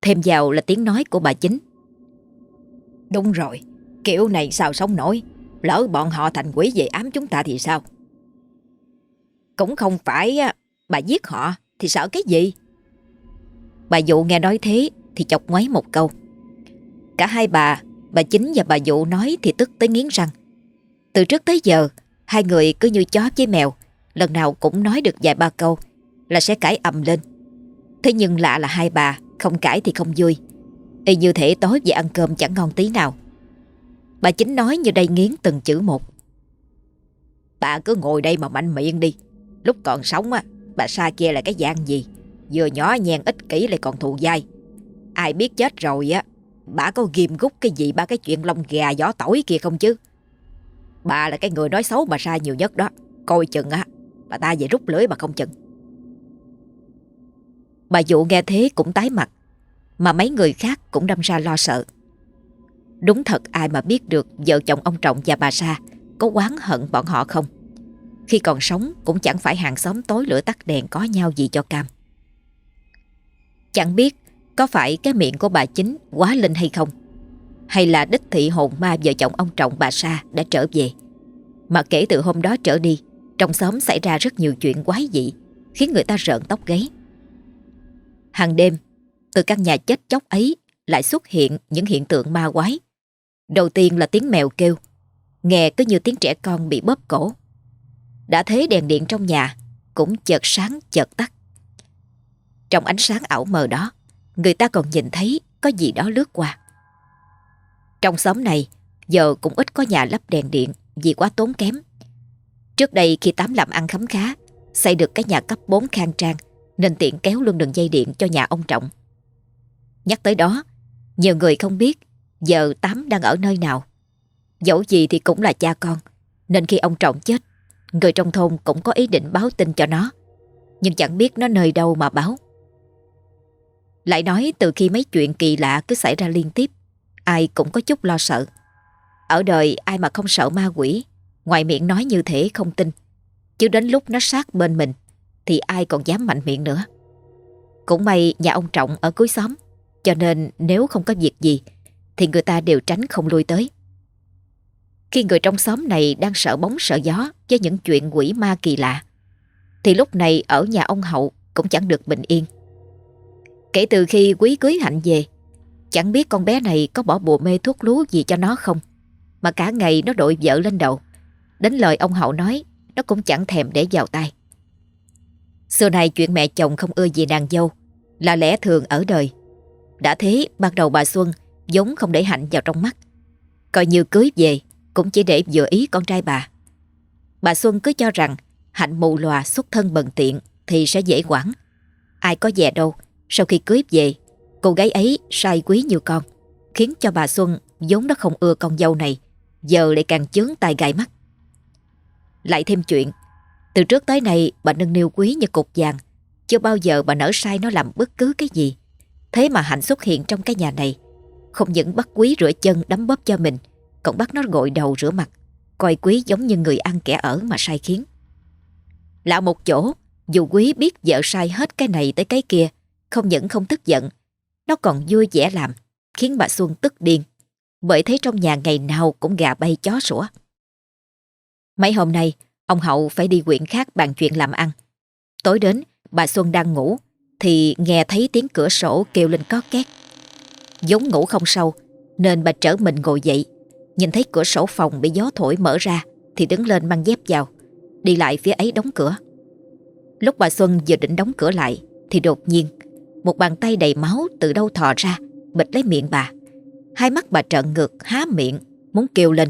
Thêm vào là tiếng nói của bà chính Đúng rồi Kiểu này sao sống nổi Lỡ bọn họ thành quỷ về ám chúng ta thì sao Cũng không phải Bà giết họ Thì sợ cái gì Bà Dụ nghe nói thế thì chọc ngoáy một câu. Cả hai bà, bà Chính và bà Dụ nói thì tức tới nghiến răng. Từ trước tới giờ, hai người cứ như chó với mèo, lần nào cũng nói được vài ba câu là sẽ cãi ầm lên. Thế nhưng lạ là hai bà, không cãi thì không vui. Y như thể tối về ăn cơm chẳng ngon tí nào. Bà Chính nói như đây nghiến từng chữ một. Bà cứ ngồi đây mà mạnh miệng đi. Lúc còn sống á, bà xa kia là cái dạng gì? Vừa nhỏ nhen ích kỷ lại còn thù dai Ai biết chết rồi á Bà có ghim gút cái gì ba cái chuyện lông gà gió tỏi kia không chứ Bà là cái người nói xấu bà sai nhiều nhất đó Coi chừng á Bà ta về rút lưỡi bà không chừng Bà dụ nghe thế cũng tái mặt, Mà mấy người khác cũng đâm ra lo sợ. Đúng thật, ai mà biết được Vợ chồng ông Trọng và bà Sa Có oán hận bọn họ không? Khi còn sống cũng chẳng phải hàng xóm tối lửa tắt đèn có nhau gì cho cam. Chẳng biết có phải cái miệng của bà chính quá linh hay không, Hay là đích thị hồn ma vợ chồng ông Trọng bà Sa đã trở về. Mà kể từ hôm đó trở đi, Trong xóm xảy ra rất nhiều chuyện quái dị, Khiến người ta rợn tóc gáy. Hàng đêm Từ căn nhà chết chóc ấy Lại xuất hiện những hiện tượng ma quái Đầu tiên là tiếng mèo kêu, nghe cứ như tiếng trẻ con bị bóp cổ. Đã thấy đèn điện trong nhà cũng chợt sáng chợt tắt. Trong ánh sáng ảo mờ đó, người ta còn nhìn thấy có gì đó lướt qua. Trong xóm này, giờ cũng ít có nhà lắp đèn điện vì quá tốn kém. Trước đây khi Tám làm ăn khấm khá, xây được cái nhà cấp 4 khang trang nên tiện kéo luôn đường dây điện cho nhà ông Trọng. Nhắc tới đó, nhiều người không biết giờ Tám đang ở nơi nào. Dẫu gì thì cũng là cha con, nên khi ông Trọng chết, người trong thôn cũng có ý định báo tin cho nó, nhưng chẳng biết nó nơi đâu mà báo. Lại nói từ khi mấy chuyện kỳ lạ cứ xảy ra liên tiếp, ai cũng có chút lo sợ. Ở đời ai mà không sợ ma quỷ, ngoài miệng nói như thế không tin. Chứ đến lúc nó sát bên mình, thì ai còn dám mạnh miệng nữa. Cũng may nhà ông Trọng ở cuối xóm, cho nên nếu không có việc gì, thì người ta đều tránh không lui tới. Khi người trong xóm này đang sợ bóng sợ gió với những chuyện quỷ ma kỳ lạ, thì lúc này ở nhà ông Hậu cũng chẳng được bình yên. Kể từ khi quý cưới Hạnh về, chẳng biết con bé này có bỏ bùa mê thuốc lú gì cho nó không, mà cả ngày nó đội vợ lên đầu. Đến lời ông Hậu nói, nó cũng chẳng thèm để vào tay. Xưa này chuyện mẹ chồng không ưa gì nàng dâu là lẽ thường ở đời. Đã thế, ban đầu bà Xuân giống không để Hạnh vào trong mắt. Coi như cưới về cũng chỉ để vừa ý con trai bà. Bà Xuân cứ cho rằng Hạnh mù lòa xuất thân bần tiện thì sẽ dễ quản. Ai có dè đâu, sau khi cưới về, cô gái ấy sai quý như con, khiến cho bà Xuân vốn đã không ưa con dâu này, giờ lại càng chướng tai gai mắt. Lại thêm chuyện, từ trước tới nay bà nâng niu quý như cục vàng, chưa bao giờ bà nỡ sai nó làm bất cứ cái gì. Thế mà Hạnh xuất hiện trong cái nhà này, không những bắt quý rửa chân đấm bóp cho mình, còn bắt nó gội đầu rửa mặt, coi quý giống như người ăn kẻ ở mà sai khiến. Lạ một chỗ, dù quý biết vợ sai hết cái này tới cái kia, không những không tức giận, nó còn vui vẻ làm, khiến bà Xuân tức điên, bởi thấy trong nhà ngày nào cũng gà bay chó sủa. Mấy hôm nay, ông Hậu phải đi quyện khác bàn chuyện làm ăn. Tối đến, bà Xuân đang ngủ, thì nghe thấy tiếng cửa sổ kêu lên có két. Giống ngủ không sâu, nên bà trở mình ngồi dậy, nhìn thấy cửa sổ phòng bị gió thổi mở ra, thì đứng lên mang dép vào, đi lại phía ấy đóng cửa. Lúc bà Xuân vừa định đóng cửa lại, thì đột nhiên, một bàn tay đầy máu từ đâu thò ra, bịch lấy miệng bà. Hai mắt bà trợn ngược, há miệng, muốn kêu lên,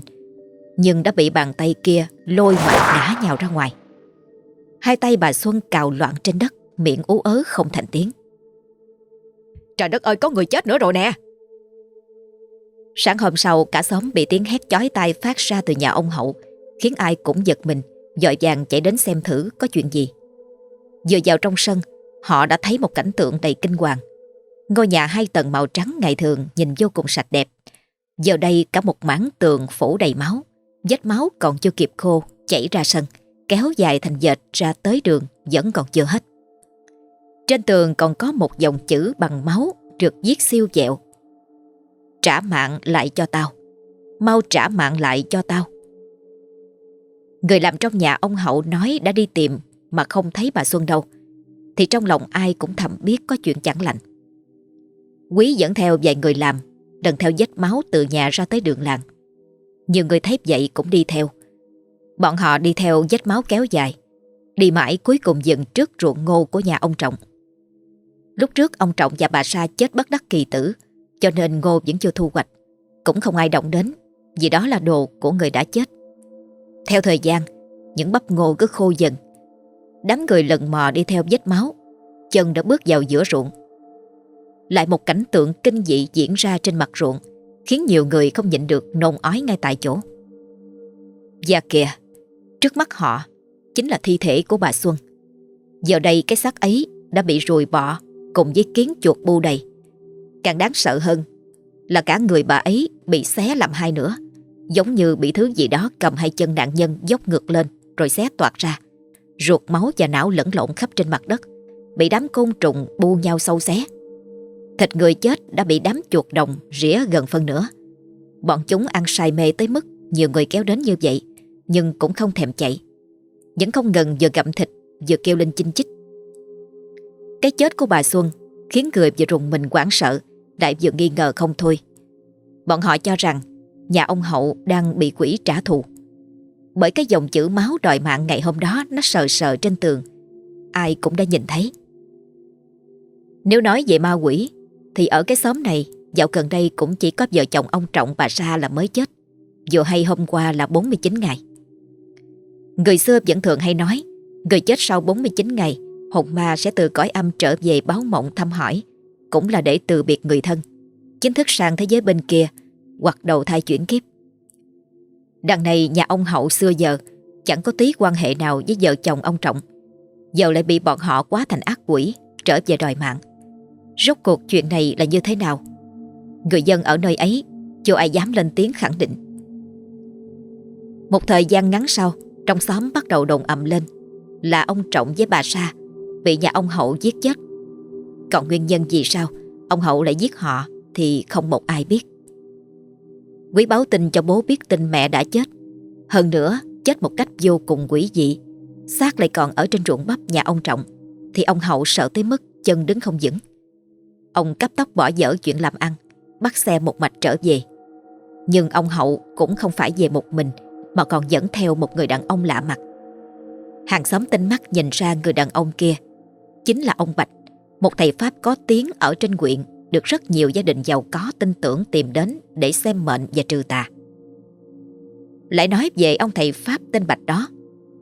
nhưng đã bị bàn tay kia lôi mạnh ngã nhào ra ngoài. Hai tay bà Xuân cào loạn trên đất, miệng ú ớ không thành tiếng. Trời đất ơi, có người chết nữa rồi nè! Sáng hôm sau, cả xóm bị tiếng hét chói tai phát ra từ nhà ông Hậu, khiến ai cũng giật mình, dội vàng chạy đến xem thử có chuyện gì. Vừa vào trong sân, họ đã thấy một cảnh tượng đầy kinh hoàng. Ngôi nhà hai tầng màu trắng ngày thường nhìn vô cùng sạch đẹp. Giờ đây cả một mảng tường phủ đầy máu, vết máu còn chưa kịp khô, chảy ra sân, kéo dài thành dệt ra tới đường vẫn còn chưa hết. Trên tường còn có một dòng chữ bằng máu được viết siêu dẹo. Trả mạng lại cho tao. Mau trả mạng lại cho tao. Người làm trong nhà ông Hậu nói đã đi tìm mà không thấy bà Xuân đâu. Thì trong lòng ai cũng thầm biết có chuyện chẳng lành. Quý dẫn theo vài người làm, lần theo vết máu từ nhà ra tới đường làng. Nhiều người thép dậy cũng đi theo. Bọn họ đi theo vết máu kéo dài, đi mãi cuối cùng dừng trước ruộng ngô của nhà ông Trọng. Lúc trước ông Trọng và bà Sa chết bất đắc kỳ tử, cho nên ngô vẫn chưa thu hoạch. Cũng không ai động đến, vì đó là đồ của người đã chết. Theo thời gian, những bắp ngô cứ khô dần. Đám người lần mò đi theo vết máu, chân đã bước vào giữa ruộng. Lại một cảnh tượng kinh dị diễn ra trên mặt ruộng, khiến nhiều người không nhịn được nôn ói ngay tại chỗ. Và kìa, trước mắt họ chính là thi thể của bà Xuân. Giờ đây cái xác ấy đã bị rùi bọ cùng với kiến chuột bu đầy. Càng đáng sợ hơn là cả người bà ấy bị xé làm hai nữa, giống như bị thứ gì đó cầm hai chân nạn nhân dốc ngược lên rồi xé toạc ra. Ruột máu và não lẫn lộn khắp trên mặt đất, bị đám côn trùng bu nhau sâu xé. Thịt người chết đã bị đám chuột đồng rỉa gần phân nửa. Bọn chúng ăn say mê tới mức nhiều người kéo đến như vậy, nhưng cũng không thèm chạy. Vẫn không ngừng vừa gặm thịt, vừa kêu lên chinh chích. Cái chết của bà Xuân khiến người vừa rùng mình quảng sợ, lại vừa nghi ngờ không thôi. Bọn họ cho rằng nhà ông Hậu đang bị quỷ trả thù. Bởi cái dòng chữ máu đòi mạng ngày hôm đó nó sờ sờ trên tường. Ai cũng đã nhìn thấy. Nếu nói về ma quỷ thì ở cái xóm này, dạo gần đây cũng chỉ có vợ chồng ông Trọng bà Sa là mới chết. Dù hay hôm qua là 49 ngày. Người xưa vẫn thường hay nói, người chết sau 49 ngày, hồn ma sẽ từ cõi âm trở về báo mộng thăm hỏi, cũng là để từ biệt người thân chính thức sang thế giới bên kia, hoặc đầu thai chuyển kiếp. Đằng này nhà ông Hậu xưa giờ, chẳng có tí quan hệ nào với vợ chồng ông Trọng. Giờ lại bị bọn họ quá thành ác quỷ, trở về đòi mạng. Rốt cuộc chuyện này là như thế nào? Người dân ở nơi ấy chưa ai dám lên tiếng khẳng định. Một thời gian ngắn sau, trong xóm bắt đầu đồn ầm lên là ông Trọng với bà Sa bị nhà ông Hậu giết chết. Còn nguyên nhân gì sao ông Hậu lại giết họ thì không một ai biết. Quý báo tin cho bố biết tin mẹ đã chết. Hơn nữa, chết một cách vô cùng quỷ dị. xác lại còn ở trên ruộng bắp nhà ông Trọng. Thì ông Hậu sợ tới mức chân đứng không vững. Ông cấp tóc bỏ dở chuyện làm ăn, bắt xe một mạch trở về. Nhưng ông Hậu cũng không phải về một mình, mà còn dẫn theo một người đàn ông lạ mặt. Hàng xóm tinh mắt nhìn ra người đàn ông kia, chính là ông Bạch, một thầy Pháp có tiếng ở trên huyện được rất nhiều gia đình giàu có tin tưởng tìm đến để xem mệnh và trừ tà. Lại nói về ông thầy Pháp tên Bạch đó,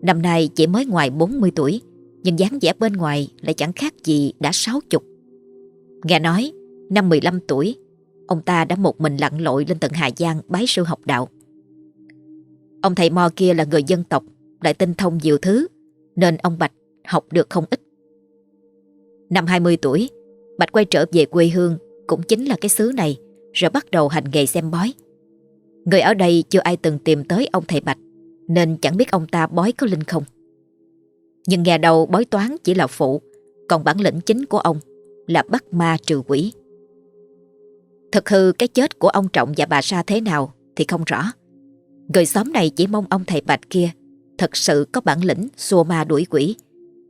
năm nay chỉ mới ngoài 40 tuổi, nhưng dáng vẻ bên ngoài lại chẳng khác gì đã sáu chục. Nghe nói, năm 15 tuổi, ông ta đã một mình lặn lội lên tận Hà Giang bái sư học đạo. Ông thầy Mo kia là người dân tộc, lại tinh thông nhiều thứ, nên ông Bạch học được không ít. Năm 20 tuổi, Bạch quay trở về quê hương cũng chính là cái xứ này rồi bắt đầu hành nghề xem bói. Người ở đây chưa ai từng tìm tới ông thầy Bạch nên chẳng biết ông ta bói có linh không. Nhưng nghe đầu bói toán chỉ là phụ còn bản lĩnh chính của ông là bắt ma trừ quỷ. Thật hư cái chết của ông Trọng và bà Sa thế nào thì không rõ. Người xóm này chỉ mong ông thầy Bạch kia thật sự có bản lĩnh xua ma đuổi quỷ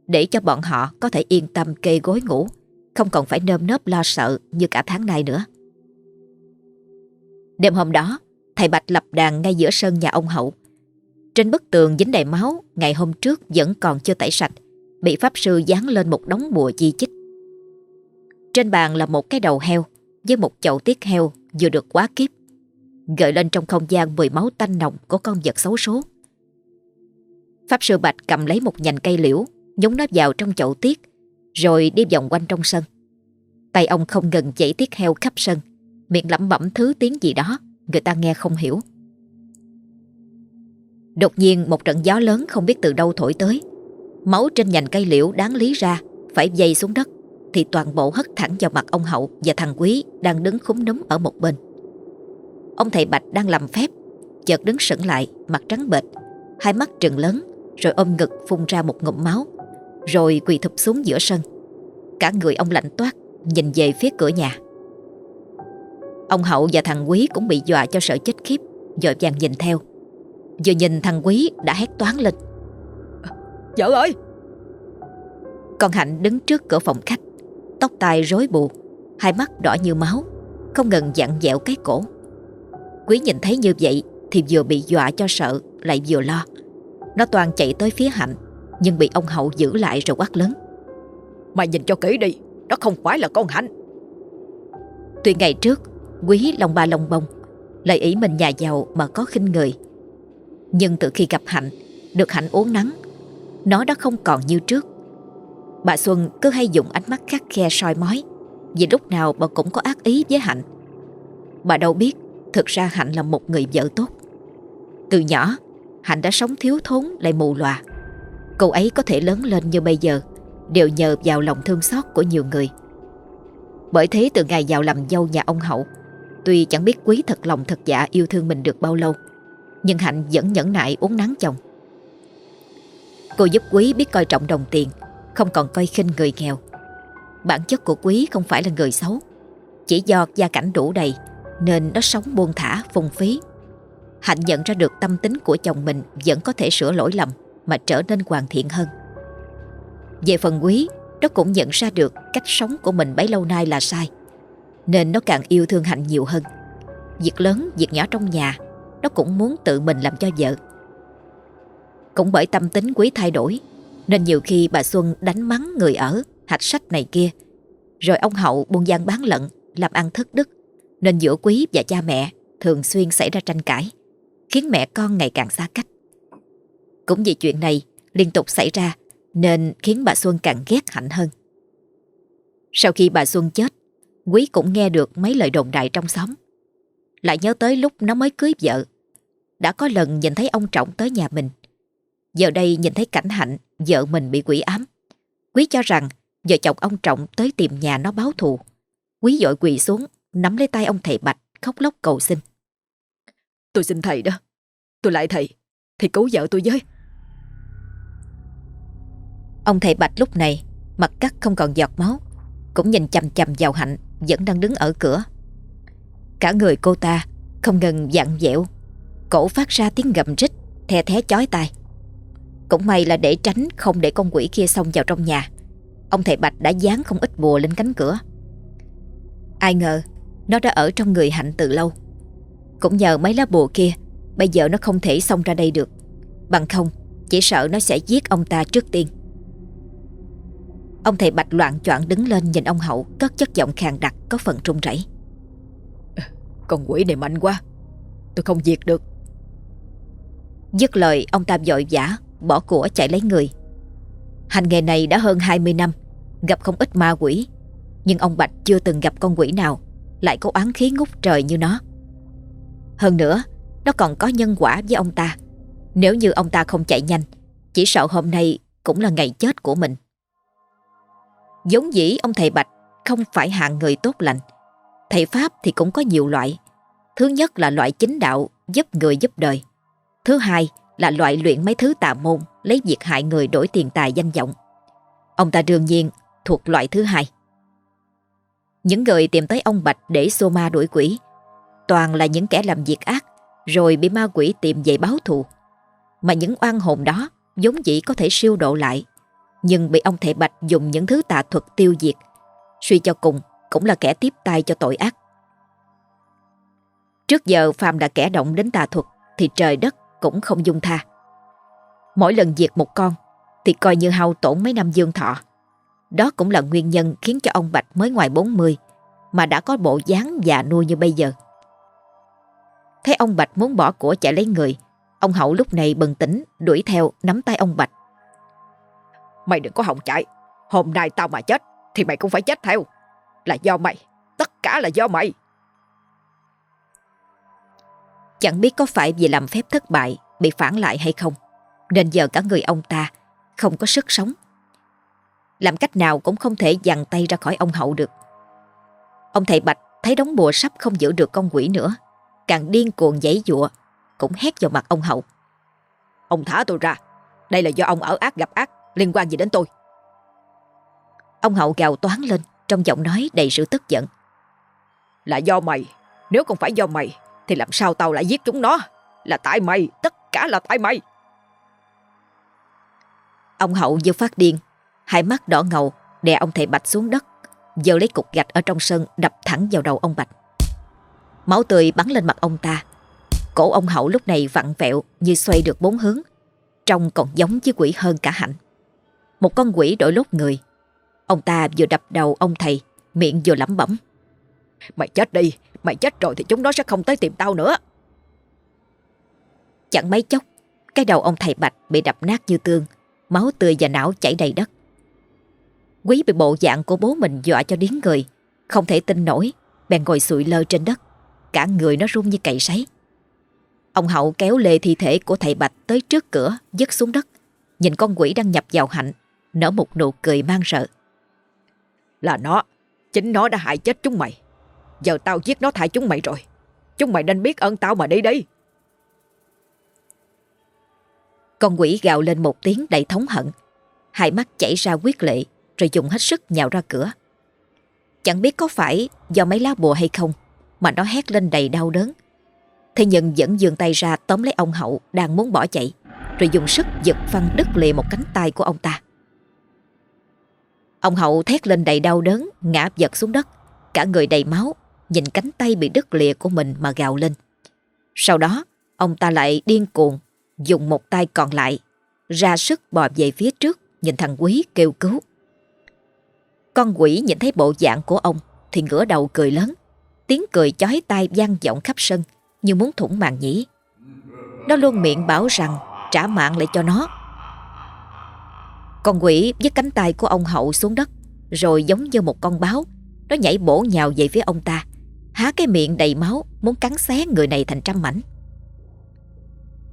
để cho bọn họ có thể yên tâm kê gối ngủ không còn phải nơm nớp lo sợ như cả tháng nay nữa. Đêm hôm đó, thầy Bạch lập đàn ngay giữa sân nhà ông Hậu. Trên bức tường dính đầy máu, ngày hôm trước vẫn còn chưa tẩy sạch, bị pháp sư dán lên một đống bùa chi chích. Trên bàn là một cái đầu heo với một chậu tiết heo vừa được quá kiếp, gợi lên trong không gian mùi máu tanh nồng của con vật xấu số. Pháp sư Bạch cầm lấy một nhành cây liễu, nhúng nó vào trong chậu tiết rồi đi vòng quanh trong sân. Tay ông không ngừng chảy tiết heo khắp sân, miệng lẩm bẩm thứ tiếng gì đó, người ta nghe không hiểu. Đột nhiên một trận gió lớn không biết từ đâu thổi tới. Máu trên nhành cây liễu đáng lý ra phải dây xuống đất thì toàn bộ hất thẳng vào mặt ông Hậu và thằng Quý đang đứng khúm núm ở một bên. Ông thầy Bạch đang làm phép, chợt đứng sững lại, mặt trắng bệch, hai mắt trừng lớn, rồi ôm ngực phun ra một ngụm máu rồi quỳ thụp xuống giữa sân. Cả người ông lạnh toát Nhìn về phía cửa nhà. Ông Hậu và thằng Quý cũng bị dọa cho sợ chết khiếp Dội vàng nhìn theo. Vừa nhìn thằng Quý đã hét toán lên. Vợ ơi! Con Hạnh đứng trước cửa phòng khách Tóc tai rối bù Hai mắt đỏ như máu Không ngừng dặn dẹo cái cổ. Quý nhìn thấy như vậy Thì vừa bị dọa cho sợ Lại vừa lo. Nó toàn chạy tới phía Hạnh nhưng bị ông Hậu giữ lại rồi quát lớn. Mày nhìn cho kỹ đi Đó không phải là con Hạnh. Tuy ngày trước Quý lòng ba lòng bông Lại ý mình nhà giàu mà có khinh người. Nhưng từ khi gặp Hạnh Được Hạnh uống nắng Nó đã không còn như trước Bà Xuân cứ hay dùng ánh mắt khắc khe soi mói, Vì lúc nào bà cũng có ác ý với Hạnh. Bà đâu biết, Thực ra Hạnh là một người vợ tốt. Từ nhỏ, Hạnh đã sống thiếu thốn lại mù lòa. Cô ấy có thể lớn lên như bây giờ, Đều nhờ vào lòng thương xót của nhiều người. Bởi thế từ ngày vào làm dâu nhà ông Hậu, Tuy chẳng biết quý thật lòng thật dạ yêu thương mình được bao lâu, Nhưng Hạnh vẫn nhẫn nại uống nắng chồng. Cô giúp quý biết coi trọng đồng tiền không còn coi khinh người nghèo Bản chất của quý không phải là người xấu Chỉ do gia cảnh đủ đầy Nên nó sống buông thả, phung phí Hạnh nhận ra được tâm tính của chồng mình Vẫn có thể sửa lỗi lầm mà trở nên hoàn thiện hơn. Về phần quý, nó cũng nhận ra được cách sống của mình bấy lâu nay là sai, nên nó càng yêu thương Hạnh nhiều hơn. Việc lớn, việc nhỏ trong nhà Nó cũng muốn tự mình làm cho vợ Cũng bởi tâm tính quý thay đổi nên nhiều khi bà Xuân đánh mắng người ở Hạch sách này kia. Rồi ông Hậu buôn gian bán lận, Làm ăn thất đức, Nên giữa quý và cha mẹ Thường xuyên xảy ra tranh cãi, Khiến mẹ con ngày càng xa cách. Cũng vì chuyện này liên tục xảy ra, Nên khiến bà Xuân càng ghét Hạnh hơn. Sau khi bà Xuân chết, Quý cũng nghe được mấy lời đồn đại trong xóm. Lại nhớ tới lúc nó mới cưới vợ, Đã có lần nhìn thấy ông Trọng tới nhà mình. Giờ đây nhìn thấy cảnh hạnh Vợ mình bị quỷ ám. Quý cho rằng vợ chồng ông Trọng tới tìm nhà nó báo thù. Quý dội quỳ xuống Nắm lấy tay ông thầy Bạch Khóc lóc cầu xin. Tôi xin thầy đó. Tôi lại thầy. Thì cứu vợ tôi với. Ông thầy Bạch lúc này Mặt cắt không còn giọt máu Cũng nhìn chầm chầm vào hạnh Vẫn đang đứng ở cửa. Cả người cô ta không ngừng dặn dẹo Cổ phát ra tiếng gầm rít The thé chói tai Cũng may là để tránh không để con quỷ kia xông vào trong nhà. Ông thầy Bạch đã dán không ít bùa lên cánh cửa. Ai ngờ Nó đã ở trong người Hạnh từ lâu. Cũng nhờ mấy lá bùa kia Bây giờ nó không thể xông ra đây được. Bằng không Chỉ sợ nó sẽ giết ông ta trước tiên. Ông thầy Bạch loạn choạng đứng lên nhìn ông Hậu Cất chất giọng khàn đặc có phần trung rẩy. Con quỷ này mạnh quá Tôi không diệt được. Dứt lời ông ta dội vã Bỏ của chạy lấy người. Hành nghề này đã hơn 20 năm, Gặp không ít ma quỷ. Nhưng ông Bạch chưa từng gặp con quỷ nào, Lại có oán khí ngút trời như nó. Hơn nữa, Nó còn có nhân quả với ông ta. Nếu như ông ta không chạy nhanh, Chỉ sợ hôm nay cũng là ngày chết của mình. Giống dĩ ông thầy Bạch Không phải hạng người tốt lành. Thầy Pháp thì cũng có nhiều loại. Thứ nhất là loại chính đạo giúp người giúp đời. Thứ hai là loại luyện mấy thứ tà môn, lấy việc hại người đổi tiền tài danh vọng. Ông ta đương nhiên thuộc loại thứ hai. Những người tìm tới ông Bạch để xô ma đuổi quỷ, toàn là những kẻ làm việc ác, rồi bị ma quỷ tìm về báo thù. Mà những oan hồn đó vốn dĩ có thể siêu độ lại, nhưng bị ông Thệ Bạch dùng những thứ tà thuật tiêu diệt. Suy cho cùng cũng là kẻ tiếp tay cho tội ác. Trước giờ Phạm đã kẻ động đến tà thuật thì trời đất cũng không dung tha. Mỗi lần diệt một con thì coi như hao tổn mấy năm dương thọ. Đó cũng là nguyên nhân khiến cho ông Bạch mới ngoài 40 mà đã có bộ dáng già nuôi như bây giờ. Thấy ông Bạch muốn bỏ của chạy lấy người, ông Hậu lúc này bừng tỉnh đuổi theo nắm tay ông Bạch. Mày đừng có hòng chạy, hôm nay tao mà chết thì mày cũng phải chết theo. Là do mày Tất cả là do mày Chẳng biết có phải vì làm phép thất bại Bị phản lại hay không Nên giờ cả người ông ta Không có sức sống. Làm cách nào cũng không thể dằn tay ra khỏi ông hậu được. Ông thầy Bạch thấy đống bùa sắp không giữ được con quỷ nữa Càng điên cuồng giấy dụa Cũng hét vào mặt ông hậu. Ông thả tôi ra. Đây là do ông ở ác gặp ác Liên quan gì đến tôi? Ông hậu gào toán lên trong giọng nói đầy sự tức giận. Là do mày, nếu không phải do mày, thì làm sao tao lại giết chúng nó? Là tại mày, tất cả là tại mày. Ông Hậu như phát điên, hai mắt đỏ ngầu, đè ông thầy Bạch xuống đất, giờ lấy cục gạch ở trong sân đập thẳng vào đầu ông Bạch. Máu tươi bắn lên mặt ông ta. Cổ ông Hậu lúc này vặn vẹo như xoay được bốn hướng, trông còn giống với quỷ hơn cả hạnh. Một con quỷ đổi lốt người, Ông ta vừa đập đầu ông thầy, miệng vừa lẩm bẩm. Mày chết đi, mày chết rồi thì chúng nó sẽ không tới tìm tao nữa. Chẳng mấy chốc, cái đầu ông thầy Bạch bị đập nát như tương, máu tươi và não chảy đầy đất. Quý bị bộ dạng của bố mình dọa cho điếng người, không thể tin nổi, bèn ngồi sụi lơ trên đất, cả người nó run như cậy sấy. Ông Hậu kéo lê thi thể của thầy Bạch tới trước cửa, dứt xuống đất, nhìn con quỷ đang nhập vào hạnh, nở một nụ cười mang sợ. Là nó Chính nó đã hại chết chúng mày Giờ tao giết nó thay chúng mày rồi. Chúng mày nên biết ơn tao mà đi đi. Con quỷ gào lên một tiếng đầy thống hận. Hai mắt chảy ra quyết lệ Rồi dùng hết sức nhào ra cửa. Chẳng biết có phải do mấy lá bùa hay không Mà nó hét lên đầy đau đớn. Thế nhưng vẫn dường tay ra tóm lấy ông Hậu Đang muốn bỏ chạy Rồi dùng sức giật phăng đứt lìa một cánh tay của ông ta. Ông Hậu thét lên đầy đau đớn, ngã giật xuống đất, cả người đầy máu, nhìn cánh tay bị đứt lìa của mình mà gào lên. Sau đó, Ông ta lại điên cuồng Dùng một tay còn lại Ra sức bò về phía trước Nhìn thằng quý kêu cứu. Con quỷ nhìn thấy bộ dạng của ông Thì ngửa đầu cười lớn Tiếng cười chói tai vang vọng khắp sân Như muốn thủng màng nhĩ. Nó luôn miệng bảo rằng Trả mạng lại cho nó. Con quỷ với cánh tay của ông Hậu xuống đất Rồi giống như một con báo Nó nhảy bổ nhào về phía ông ta. Há cái miệng đầy máu Muốn cắn xé người này thành trăm mảnh.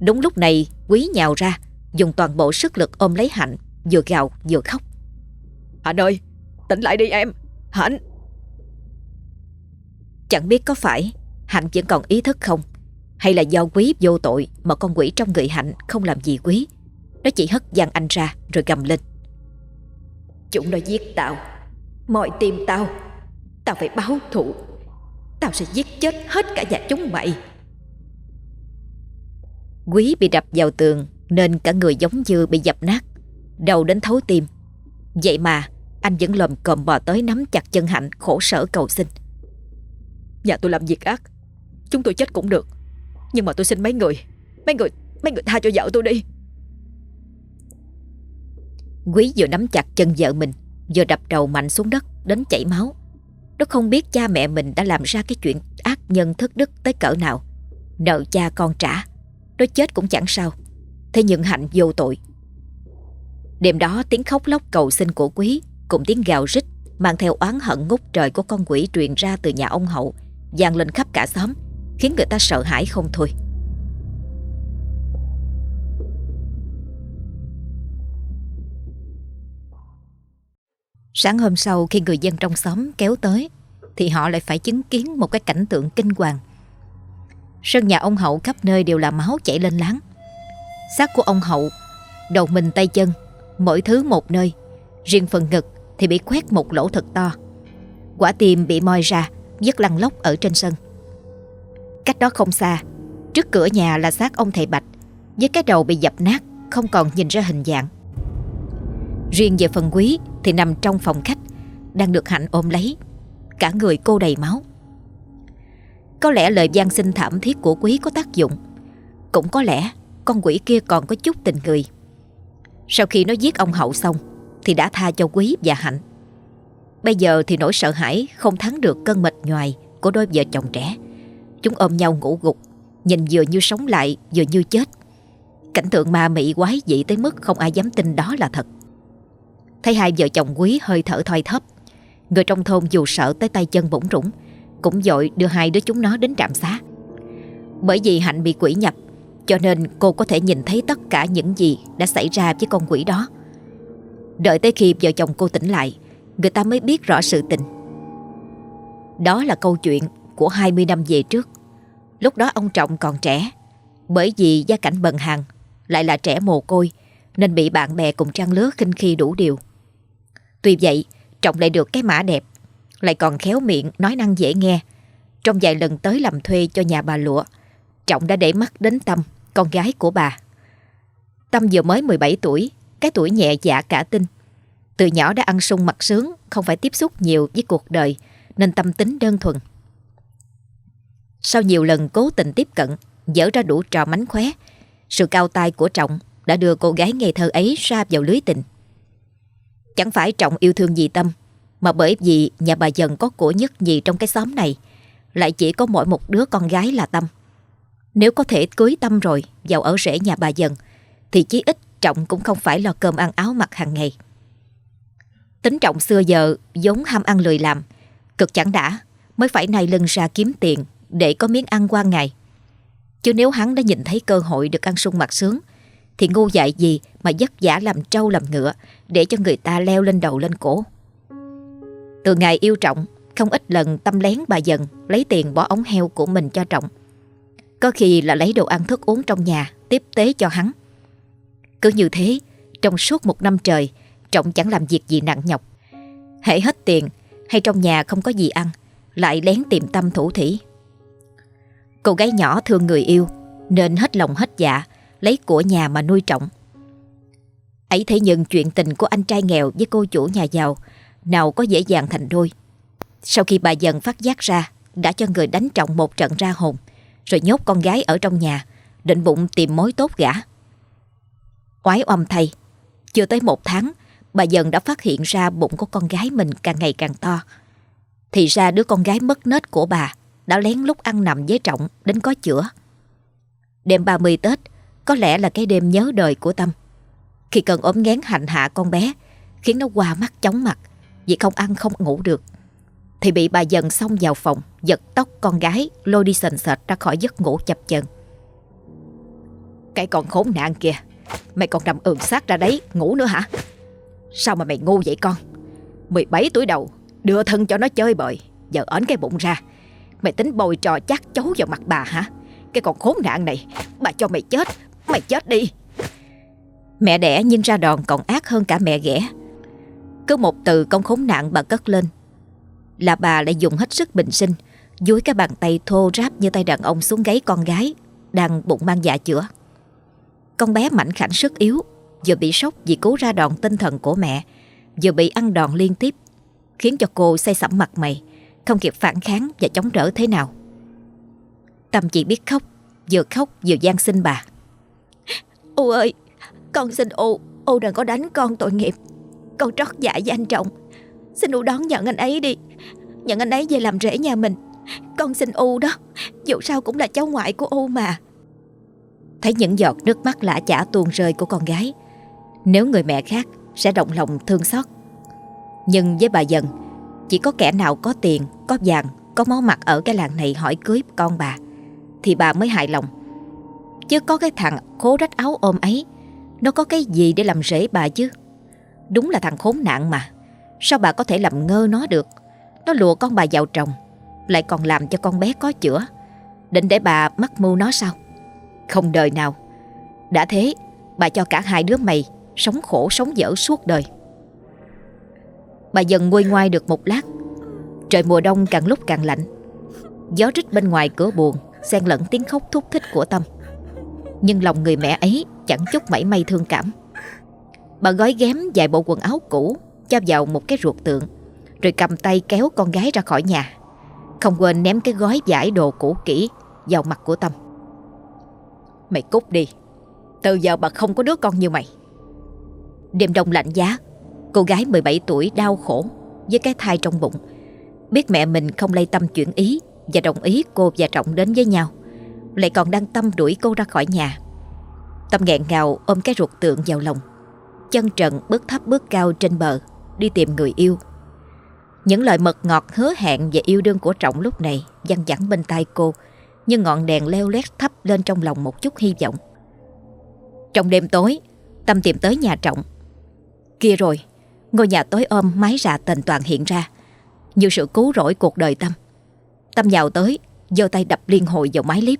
Đúng lúc này Quý nhào ra Dùng toàn bộ sức lực ôm lấy Hạnh Vừa gào vừa khóc. Hạnh ơi tỉnh lại đi em. Hạnh. Chẳng biết có phải Hạnh vẫn còn ý thức không Hay là do quý vô tội Mà con quỷ trong người Hạnh không làm gì quý. Nó chỉ hất giang anh ra rồi gầm lên. Chúng nó giết tao Mọi tim tao Tao phải báo thù Tao sẽ giết chết hết cả nhà chúng mày. Quý bị đập vào tường, Nên cả người giống như bị dập nát Đầu đến thấu tim. Vậy mà, anh vẫn lồm cồm bò tới nắm chặt chân Hạnh, khổ sở cầu xin. Nhà tôi làm việc ác, Chúng tôi chết cũng được. Nhưng mà tôi xin mấy người Mấy người mấy người tha cho vợ tôi đi. Quý vừa nắm chặt chân vợ mình, Vừa đập đầu mạnh xuống đất, Đến chảy máu. Nó không biết cha mẹ mình đã làm ra cái chuyện ác nhân thất đức tới cỡ nào. Nợ cha con trả Nó chết cũng chẳng sao. Thế nhưng Hạnh vô tội. Đêm đó tiếng khóc lóc cầu xin của Quý, Cùng tiếng gào rít, Mang theo oán hận ngút trời của con quỷ truyền ra từ nhà ông Hậu, vang lên khắp cả xóm, Khiến người ta sợ hãi không thôi. Sáng hôm sau khi người dân trong xóm kéo tới, Thì họ lại phải chứng kiến một cái cảnh tượng kinh hoàng. Sân nhà ông Hậu khắp nơi đều là máu chảy lên láng. Xác của ông Hậu, Đầu mình tay chân, Mỗi thứ một nơi, Riêng phần ngực thì bị quét một lỗ thật to. Quả tim bị moi ra Dứt lăn lóc ở trên sân. Cách đó không xa, Trước cửa nhà là xác ông thầy Bạch, Với cái đầu bị dập nát, Không còn nhìn ra hình dạng. Riêng về phần quý thì nằm trong phòng khách, Đang được Hạnh ôm lấy. Cả người cô đầy máu. Có lẽ lời gian sinh thảm thiết của quý có tác dụng. Cũng có lẽ Con quỷ kia còn có chút tình người. Sau khi nó giết ông Hậu xong, Thì đã tha cho quý và Hạnh. Bây giờ thì nỗi sợ hãi Không thắng được cơn mệt nhoài Của đôi vợ chồng trẻ. Chúng ôm nhau ngủ gục, Nhìn vừa như sống lại, vừa như chết. Cảnh tượng ma mị quái dị tới mức Không ai dám tin đó là thật. Thấy hai vợ chồng quý hơi thở thoi thấp Người trong thôn dù sợ tới tay chân bủng rủng Cũng dội đưa hai đứa chúng nó đến trạm xá. Bởi vì Hạnh bị quỷ nhập, Cho nên cô có thể nhìn thấy tất cả những gì Đã xảy ra với con quỷ đó. Đợi tới khi vợ chồng cô tỉnh lại, Người ta mới biết rõ sự tình. Đó là câu chuyện của 20 năm về trước. Lúc đó ông Trọng còn trẻ, Bởi vì gia cảnh bần hàng Lại là trẻ mồ côi, Nên bị bạn bè cùng trang lứa khinh khi đủ điều. Tuy vậy Trọng lại được cái mã đẹp. Lại còn khéo miệng, nói năng dễ nghe. Trong vài lần tới làm thuê cho nhà bà Lụa, Trọng đã để mắt đến Tâm, Con gái của bà. Tâm vừa mới 17 tuổi, Cái tuổi nhẹ dạ cả tin. Từ nhỏ đã ăn sung mặt sướng, Không phải tiếp xúc nhiều với cuộc đời, Nên tâm tính đơn thuần. Sau nhiều lần cố tình tiếp cận, Dở ra đủ trò mánh khóe, Sự cao tay của Trọng Đã đưa cô gái ngây thơ ấy ra vào lưới tình. Chẳng phải Trọng yêu thương gì Tâm, Mà bởi vì nhà bà dần có của nhất gì trong cái xóm này, Lại chỉ có mỗi một đứa con gái là Tâm. Nếu có thể cưới Tâm rồi Vào ở rễ nhà bà dần, Thì chí ít Trọng cũng không phải lo cơm ăn áo mặc hàng ngày. Tính Trọng xưa giờ giống ham ăn lười làm, Cực chẳng đã, Mới phải nay lưng ra kiếm tiền Để có miếng ăn qua ngày. Chứ nếu hắn đã nhìn thấy cơ hội được ăn sung mặc sướng, Thì ngu dại gì mà vất vả làm trâu làm ngựa để cho người ta leo lên đầu lên cổ. Từ ngày yêu Trọng, Không ít lần tâm lén bà dần Lấy tiền bỏ ống heo của mình cho Trọng. Có khi là lấy đồ ăn thức uống trong nhà, Tiếp tế cho hắn. Cứ như thế, Trong suốt một năm trời, Trọng chẳng làm việc gì nặng nhọc. Hãy hết tiền, hay trong nhà không có gì ăn, Lại lén tìm tâm thủ thỉ. Cô gái nhỏ thương người yêu, Nên hết lòng hết dạ Lấy của nhà mà nuôi trọng ấy thế nhưng chuyện tình của anh trai nghèo Với cô chủ nhà giàu Nào có dễ dàng thành đôi Sau khi bà dần phát giác ra Đã cho người đánh trọng một trận ra hồn Rồi nhốt con gái ở trong nhà định bụng tìm mối tốt gã. Oái oăm thay, chưa tới một tháng, bà dần đã phát hiện ra bụng của con gái mình càng ngày càng to. Thì ra đứa con gái mất nết của bà đã lén lút ăn nằm với Trọng đến có chữa. Đêm 30 Tết có lẽ là cái đêm nhớ đời của Tâm. Khi cần ốm ngén hành hạ con bé, khiến nó qua mắt chóng mặt vì không ăn không ngủ được. Thì bị bà dần xông vào phòng, giật tóc con gái, lôi đi sần sệt ra khỏi giấc ngủ chập chờn. Cái con khốn nạn kìa, mày còn nằm ườn sát ra đấy, ngủ nữa hả? Sao mà mày ngu vậy con? 17 tuổi đầu, đưa thân cho nó chơi bời, giờ ấn cái bụng ra. Mày tính bồi trò chắc chấu vào mặt bà hả? Cái con khốn nạn này, bà cho mày chết, mày chết đi. Mẹ đẻ nhưng ra đòn còn ác hơn cả mẹ ghẻ. Cứ một từ con khốn nạn bà cất lên. Là bà lại dùng hết sức bình sinh, Dúi cái bàn tay thô ráp như tay đàn ông xuống gáy con gái, Đang bụng mang dạ chữa. Con bé mảnh khảnh sức yếu, Vừa bị sốc vì cứu ra đòn tinh thần của mẹ, Vừa bị ăn đòn liên tiếp, Khiến cho cô say sẩm mặt mày, Không kịp phản kháng và chống đỡ thế nào. Tâm chỉ biết khóc, Vừa khóc vừa gian xin bà. Ôi ơi con xin ô Ô đừng có đánh con tội nghiệp. Con trót dạ với anh Trọng. Xin ô đón nhận anh ấy đi. Nhận anh ấy về làm rể nhà mình. Con xin ô đó Dù sao cũng là cháu ngoại của ô mà. Thấy những giọt nước mắt lạ chả tuôn rơi của con gái Nếu người mẹ khác Sẽ động lòng thương xót. Nhưng với bà dần Chỉ có kẻ nào có tiền, có vàng Có máu mặt ở cái làng này hỏi cưới con bà Thì bà mới hài lòng. Chứ có cái thằng khố rách áo ôm ấy nó có cái gì để làm rể bà chứ? Đúng là thằng khốn nạn mà. Sao bà có thể làm ngơ nó được? Nó lùa con bà vào chồng Lại còn làm cho con bé có chữa. Định để bà mắc mưu nó sao? Không đời nào. Đã thế, bà cho cả hai đứa mày Sống khổ, sống dở suốt đời. Bà dần nguôi ngoai được một lát. Trời mùa đông càng lúc càng lạnh. Gió rít bên ngoài cửa buồn, xen lẫn tiếng khóc thúc thích của Tâm. Nhưng lòng người mẹ ấy chẳng chút mảy may thương cảm. Bà gói ghém vài bộ quần áo cũ, Cho vào một cái ruột tượng, Rồi cầm tay kéo con gái ra khỏi nhà. Không quên ném cái gói giải đồ cũ kỹ Vào mặt của Tâm. Mày cút đi, Từ giờ bà không có đứa con như mày. Đêm đông lạnh giá, Cô gái 17 tuổi đau khổ, Với cái thai trong bụng. Biết mẹ mình không lay tâm chuyển ý Và đồng ý cô và Trọng đến với nhau, Lại còn đang tâm đuổi cô ra khỏi nhà. Tâm nghẹn ngào ôm cái ruột tượng vào lòng. Chân trần bước thấp bước cao trên bờ, Đi tìm người yêu. Những lời mật ngọt hứa hẹn về yêu đương của Trọng lúc này văng vẳng bên tai cô Như ngọn đèn leo lét thấp lên trong lòng một chút hy vọng. Trong đêm tối, Tâm tìm tới nhà Trọng. Kia rồi, Ngôi nhà tối ôm mái rạ tền toàn hiện ra. Như sự cứu rỗi cuộc đời Tâm. Tâm nhào tới, giơ tay đập liên hồi vào mái liếp.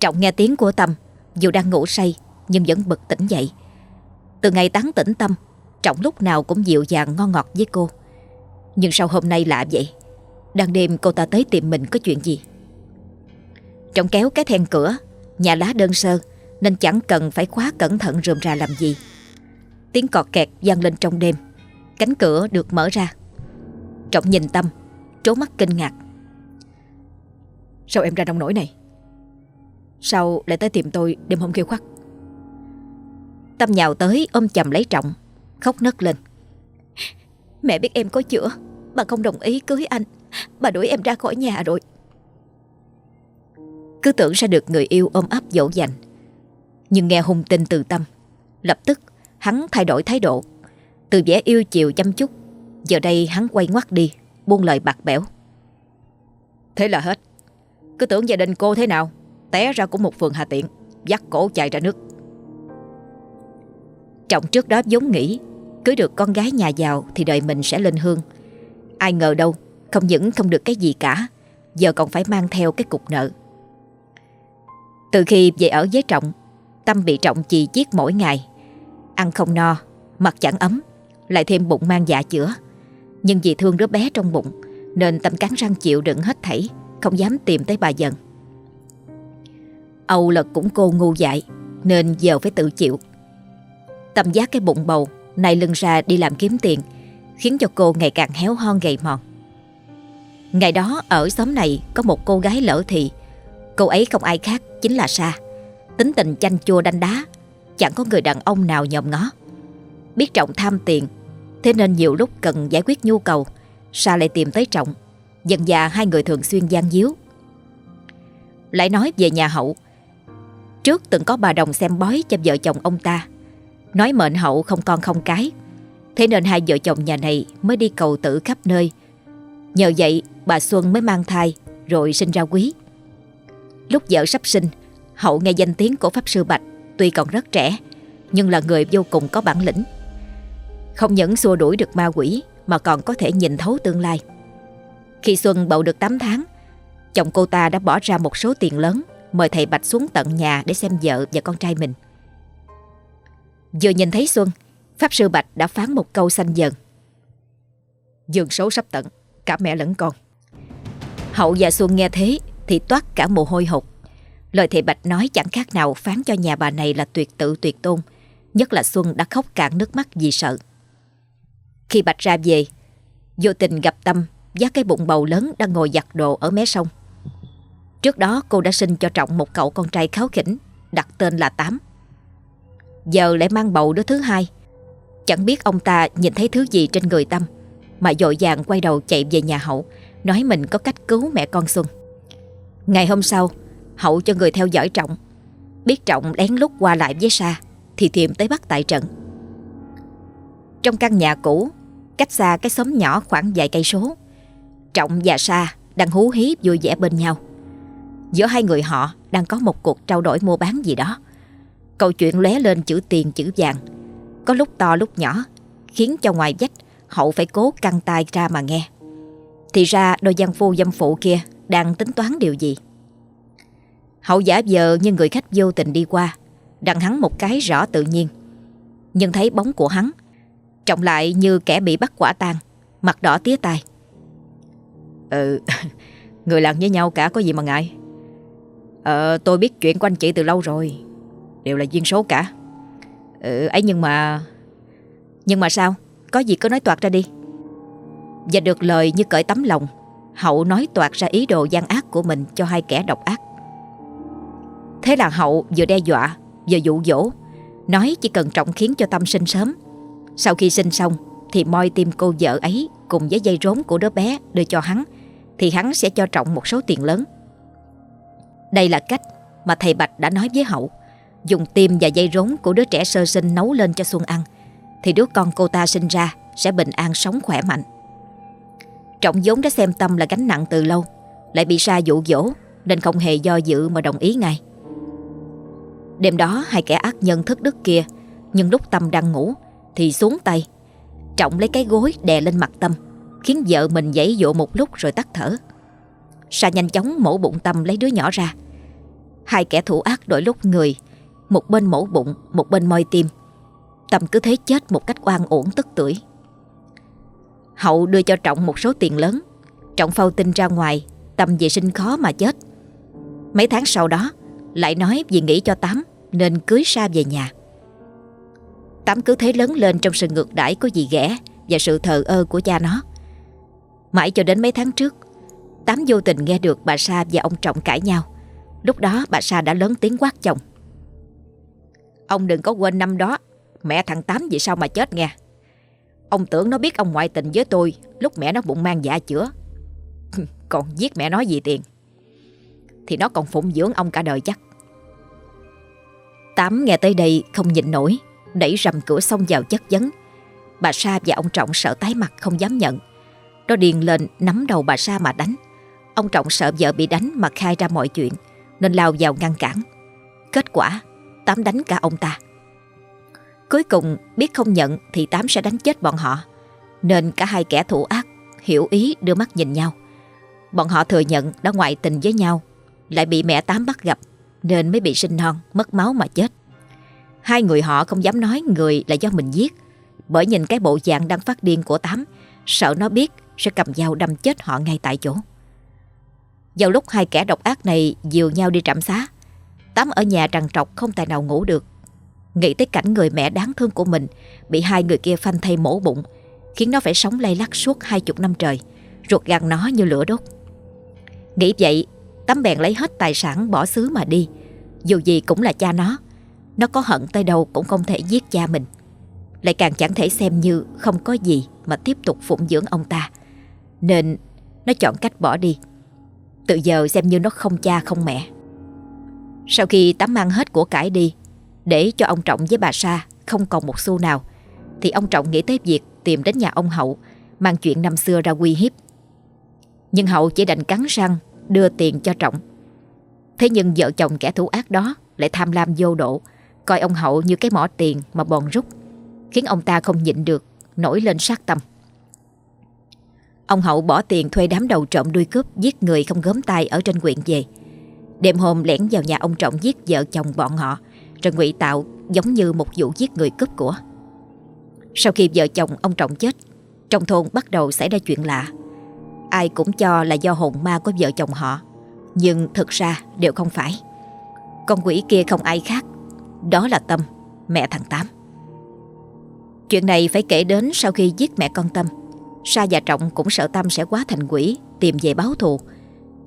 Trọng nghe tiếng của Tâm dù đang ngủ say, Nhưng vẫn bực tỉnh dậy. Từ ngày tán tỉnh tâm, Trọng lúc nào cũng dịu dàng ngon ngọt với cô. Nhưng sao hôm nay lạ vậy, Đang đêm cô ta tới tìm mình có chuyện gì? Trọng kéo cái then cửa, Nhà lá đơn sơ, Nên chẳng cần phải khóa cẩn thận rườm rà làm gì. Tiếng cọt kẹt vang lên trong đêm. Cánh cửa được mở ra. Trọng nhìn Tâm, Trố mắt kinh ngạc. Sao em ra nông nổi này? Sau lại tới tìm tôi, đêm hôm kêu khoắc Tâm nhào tới, ôm chầm lấy Trọng, Khóc nấc lên. Mẹ biết em có chữa, Bà không đồng ý cưới anh. Bà đuổi em ra khỏi nhà rồi. Cứ tưởng sẽ được người yêu ôm ấp dỗ dành. Nhưng nghe hung tin từ Tâm, Lập tức hắn thay đổi thái độ. Từ vẻ yêu chiều chăm chút, Giờ đây hắn quay ngoắt đi, Buông lời bạc bẽo. Thế là hết. Cứ tưởng gia đình cô thế nào? Té ra của một phường Hà Tiện, Dắt cổ chạy ra nước. Trọng trước đó vốn nghĩ, Cưới được con gái nhà giàu Thì đời mình sẽ lên hương. Ai ngờ đâu, Không những không được cái gì cả, Giờ còn phải mang theo cái cục nợ. Từ khi về ở với Trọng, Tâm bị Trọng chì chiết mỗi ngày. Ăn không no, Mặt chẳng ấm, Lại thêm bụng mang dạ chữa. Nhưng vì thương đứa bé trong bụng, Nên Tâm cắn răng chịu đựng hết thảy, Không dám tìm tới bà dần. Âu là cũng cô ngu dại, Nên giờ phải tự chịu. Tâm giác cái bụng bầu, Này lưng ra đi làm kiếm tiền, Khiến cho cô ngày càng héo hon gầy mòn. Ngày đó, ở xóm này Có một cô gái lỡ thì. Cô ấy không ai khác chính là Sa. Tính tình chanh chua đanh đá, Chẳng có người đàn ông nào nhòm ngó. Biết Trọng tham tiền, Thế nên nhiều lúc cần giải quyết nhu cầu, Sa lại tìm tới Trọng, Dần dà hai người thường xuyên gian díu. Lại nói về nhà hậu Trước từng có bà đồng xem bói cho vợ chồng ông ta. Nói mệnh hậu không con không cái. Thế nên hai vợ chồng nhà này mới đi cầu tử khắp nơi. Nhờ vậy, bà Xuân mới mang thai, Rồi sinh ra quý. Lúc vợ sắp sinh, Hậu nghe danh tiếng của Pháp Sư Bạch, Tuy còn rất trẻ, Nhưng là người vô cùng có bản lĩnh. Không những xua đuổi được ma quỷ, Mà còn có thể nhìn thấu tương lai. Khi Xuân bầu được 8 tháng, Chồng cô ta đã bỏ ra một số tiền lớn Mời thầy Bạch xuống tận nhà Để xem vợ và con trai mình. Vừa nhìn thấy Xuân, Pháp Sư Bạch đã phán một câu xanh dần. Dường số sắp tận, Cả mẹ lẫn con. Hậu và Xuân nghe thế Thì toát cả mồ hôi hột. Lời thầy Bạch nói chẳng khác nào phán cho nhà bà này là tuyệt tự, tuyệt tôn. Nhất là Xuân đã khóc cạn nước mắt vì sợ. Khi Bạch ra về, Vô tình gặp Tâm giá cái bụng bầu lớn đang ngồi giặt đồ ở mé sông. Trước đó, cô đã sinh cho Trọng một cậu con trai kháo khỉnh, Đặt tên là Tám. Giờ lại mang bầu đứa thứ hai. Chẳng biết ông ta nhìn thấy thứ gì trên người Tâm, Mà dội vàng quay đầu chạy về nhà hậu, Nói mình có cách cứu mẹ con Xuân. Ngày hôm sau, Hậu cho người theo dõi Trọng. Biết Trọng lén lút qua lại với Sa, Thì tìm tới bắt tại trận. Trong căn nhà cũ, Cách xa cái xóm nhỏ khoảng vài cây số, Trọng và Sa đang hú hí vui vẻ bên nhau. Giữa hai người họ đang có một cuộc trao đổi mua bán gì đó. Câu chuyện lóe lên chữ tiền, chữ vàng. Có lúc to, lúc nhỏ, Khiến cho ngoài vách Hậu phải cố căng tai ra mà nghe. Thì ra đôi gian phu dâm phụ kia Đang tính toán điều gì? Hậu giả vờ như người khách vô tình đi qua, Đằng hắn một cái rõ tự nhiên. Nhưng thấy bóng của hắn, Trọng lại như kẻ bị bắt quả tang, Mặt đỏ tía tai. Ừ Người làm với nhau cả có gì mà ngại? Ờ tôi biết chuyện của anh chị từ lâu rồi. Đều là duyên số cả. Ờ, ấy nhưng mà Nhưng mà sao? Có gì cứ nói toạc ra đi. Và được lời như cởi tấm lòng, Hậu nói toạc ra ý đồ gian ác của mình Cho hai kẻ độc ác. Thế là Hậu vừa đe dọa, Vừa dụ dỗ, Nói chỉ cần trọng khiến cho Tâm sinh sớm. Sau khi sinh xong, Thì moi tim cô vợ ấy Cùng với dây rốn của đứa bé đưa cho hắn, Thì hắn sẽ cho trọng một số tiền lớn. Đây là cách mà thầy Bạch đã nói với Hậu. Dùng tim và dây rốn của đứa trẻ sơ sinh nấu lên cho Xuân ăn, Thì đứa con cô ta sinh ra Sẽ bình an sống khỏe mạnh. Trọng vốn đã xem Tâm là gánh nặng từ lâu, Lại bị sa dụ dỗ Nên không hề do dự mà đồng ý ngay. Đêm đó, hai kẻ ác nhân thức đức kia, Nhưng lúc Tâm đang ngủ Thì xuống tay. Trọng lấy cái gối đè lên mặt Tâm, Khiến vợ mình giãy dụ một lúc rồi tắt thở. Sa nhanh chóng mổ bụng Tâm lấy đứa nhỏ ra. Hai kẻ thủ ác đổi lúc người, Một bên mổ bụng, Một bên moi tim. Tâm cứ thế chết một cách oan ổn tức tuổi Hậu đưa cho Trọng một số tiền lớn. Trọng phao tin ra ngoài, Tâm về sinh khó mà chết. Mấy tháng sau đó, Lại nói vì nghĩ cho Tám Nên cưới Sa về nhà. Tám cứ thế lớn lên trong sự ngược đãi của dì ghẻ Và sự thờ ơ của cha nó. Mãi cho đến mấy tháng trước Tám vô tình nghe được bà Sa và ông Trọng cãi nhau. Lúc đó, bà Sa đã lớn tiếng quát chồng. Ông đừng có quên năm đó, Mẹ thằng Tám vì sao mà chết nghe. Ông tưởng nó biết ông ngoại tình với tôi, Lúc mẹ nó bụng mang dạ chữa. Còn giết mẹ nó gì tiền? Thì nó còn phụng dưỡng ông cả đời chắc. Tám nghe tới đây không nhịn nổi, Đẩy rầm cửa xông vào chất vấn. Bà Sa và ông Trọng sợ tái mặt không dám nhận. Nó điền lên nắm đầu bà Sa mà đánh. Ông Trọng sợ vợ bị đánh mà khai ra mọi chuyện, Nên lao vào ngăn cản. Kết quả, Tám đánh cả ông ta. Cuối cùng, biết không nhận Thì Tám sẽ đánh chết bọn họ. Nên cả hai kẻ thủ ác, Hiểu ý đưa mắt nhìn nhau. Bọn họ thừa nhận đã ngoại tình với nhau, Lại bị mẹ Tám bắt gặp, Nên mới bị sinh non, mất máu mà chết. Hai người họ không dám nói người là do mình giết, Bởi nhìn cái bộ dạng đang phát điên của Tám, Sợ nó biết sẽ cầm dao đâm chết họ ngay tại chỗ. Vào lúc hai kẻ độc ác này dìu nhau đi trạm xá, Tám ở nhà trằn trọc không tài nào ngủ được. Nghĩ tới cảnh người mẹ đáng thương của mình Bị hai người kia phanh thay mổ bụng, Khiến nó phải sống lay lắc suốt hai chục năm trời, Ruột gan nó như lửa đốt. Nghĩ vậy Tắm bèn lấy hết tài sản bỏ xứ mà đi. Dù gì cũng là cha nó Nó có hận tới đâu cũng không thể giết cha mình. Lại càng chẳng thể xem như không có gì Mà tiếp tục phụng dưỡng ông ta. Nên nó chọn cách bỏ đi. Từ giờ xem như nó không cha không mẹ. Sau khi tắm mang hết của cải đi, Để cho ông Trọng với bà Sa Không còn một xu nào, Thì ông Trọng nghĩ tới việc tìm đến nhà ông Hậu, Mang chuyện năm xưa ra uy hiếp. Nhưng Hậu chỉ đành cắn răng, Đưa tiền cho Trọng. Thế nhưng vợ chồng kẻ thủ ác đó Lại tham lam vô độ, Coi ông Hậu như cái mỏ tiền mà bòn rút, Khiến ông ta không nhịn được, Nổi lên sát tâm. Ông Hậu bỏ tiền thuê đám đầu trộm đuôi cướp Giết người không gớm tay ở trên quyện về. Đêm hôm lẻn vào nhà ông Trọng giết vợ chồng bọn họ. Rồi ngụy tạo giống như một vụ giết người cướp của. Sau khi vợ chồng ông Trọng chết Trong thôn bắt đầu xảy ra chuyện lạ. Ai cũng cho là do hồn ma của vợ chồng họ Nhưng thực ra đều không phải. Con quỷ kia không ai khác Đó là Tâm, mẹ thằng Tám. Chuyện này phải kể đến sau khi giết mẹ con Tâm. Sa và Trọng cũng sợ Tâm sẽ quá thành quỷ, Tìm về báo thù.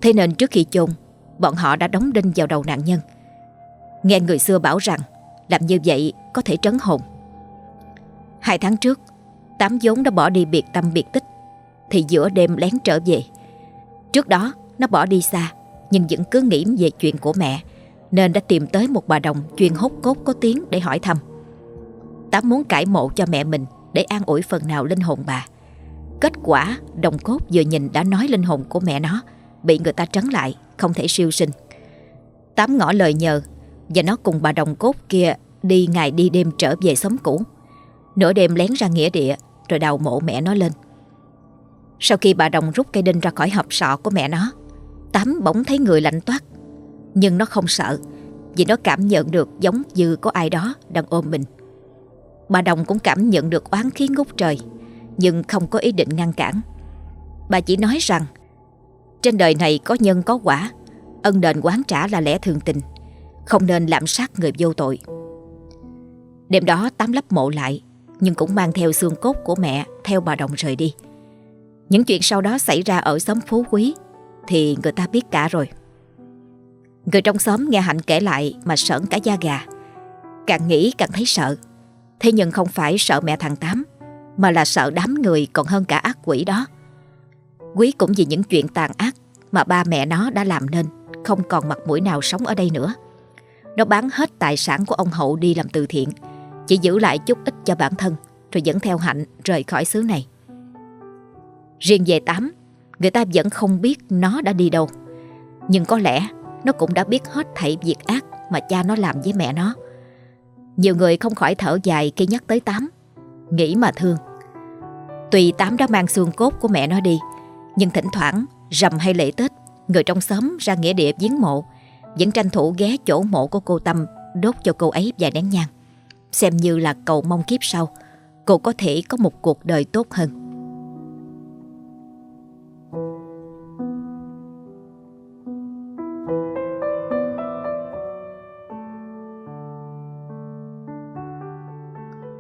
Thế nên trước khi chôn, Bọn họ đã đóng đinh vào đầu nạn nhân. Nghe người xưa bảo rằng, Làm như vậy có thể trấn hồn. Hai tháng trước Tám vốn đã bỏ đi biệt tâm biệt tích, Thì giữa đêm lén trở về. Trước đó, nó bỏ đi xa, Nhưng vẫn cứ nghĩ về chuyện của mẹ, Nên đã tìm tới một bà đồng Chuyên hốt cốt có tiếng để hỏi thăm. Tám muốn cải mộ cho mẹ mình Để an ủi phần nào linh hồn bà. Kết quả, đồng cốt vừa nhìn đã nói linh hồn của mẹ nó, Bị người ta trấn lại, Không thể siêu sinh. Tám ngỏ lời nhờ, Và nó cùng bà đồng cốt kia Đi ngày đi đêm trở về xóm cũ. Nửa đêm lén ra nghĩa địa, Rồi đào mộ mẹ nó lên. Sau khi bà đồng rút cây đinh ra khỏi hộp sọ của mẹ nó, Tám bỗng thấy người lạnh toát. Nhưng nó không sợ, Vì nó cảm nhận được giống như có ai đó đang ôm mình. Bà đồng cũng cảm nhận được oán khí ngút trời nhưng không có ý định ngăn cản. Bà chỉ nói rằng trên đời này có nhân có quả, ân đền quán trả là lẽ thường tình, không nên lạm sát người vô tội. Đêm đó tám lấp mộ lại, nhưng cũng mang theo xương cốt của mẹ theo bà Đồng rời đi. Những chuyện sau đó xảy ra ở xóm Phú Quý thì người ta biết cả rồi. Người trong xóm nghe Hạnh kể lại mà sợn cả da gà. Càng nghĩ càng thấy sợ. Thế nhưng không phải sợ mẹ thằng Tám mà là sợ đám người còn hơn cả ác quỷ đó. Quý cũng vì những chuyện tàn ác mà ba mẹ nó đã làm nên không còn mặt mũi nào sống ở đây nữa. Nó bán hết tài sản của ông Hậu đi làm từ thiện, chỉ giữ lại chút ít cho bản thân rồi dẫn theo Hạnh rời khỏi xứ này. Riêng về Tám, người ta vẫn không biết nó đã đi đâu. Nhưng có lẽ nó cũng đã biết hết thảy việc ác mà cha nó làm với mẹ nó. Nhiều người không khỏi thở dài khi nhắc tới Tám Nghĩ mà thương. Tuy Tám đã mang xương cốt của mẹ nó đi, Nhưng thỉnh thoảng Rằm hay lễ Tết, Người trong xóm ra nghĩa địa viếng mộ, Vẫn tranh thủ ghé chỗ mộ của cô Tâm Đốt cho cô ấy vài nén nhang. Xem như là cầu mong kiếp sau, Cô có thể có một cuộc đời tốt hơn.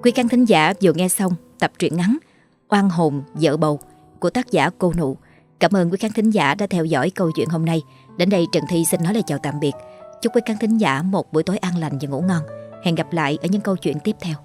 Quý khán thính giả vừa nghe xong tập truyện ngắn Oan hồn, vợ bầu của tác giả Cô Nụ. Cảm ơn quý khán thính giả đã theo dõi câu chuyện hôm nay. Đến đây, Trần Thi xin nói lời chào tạm biệt. Chúc quý khán thính giả một buổi tối an lành và ngủ ngon. Hẹn gặp lại ở những câu chuyện tiếp theo.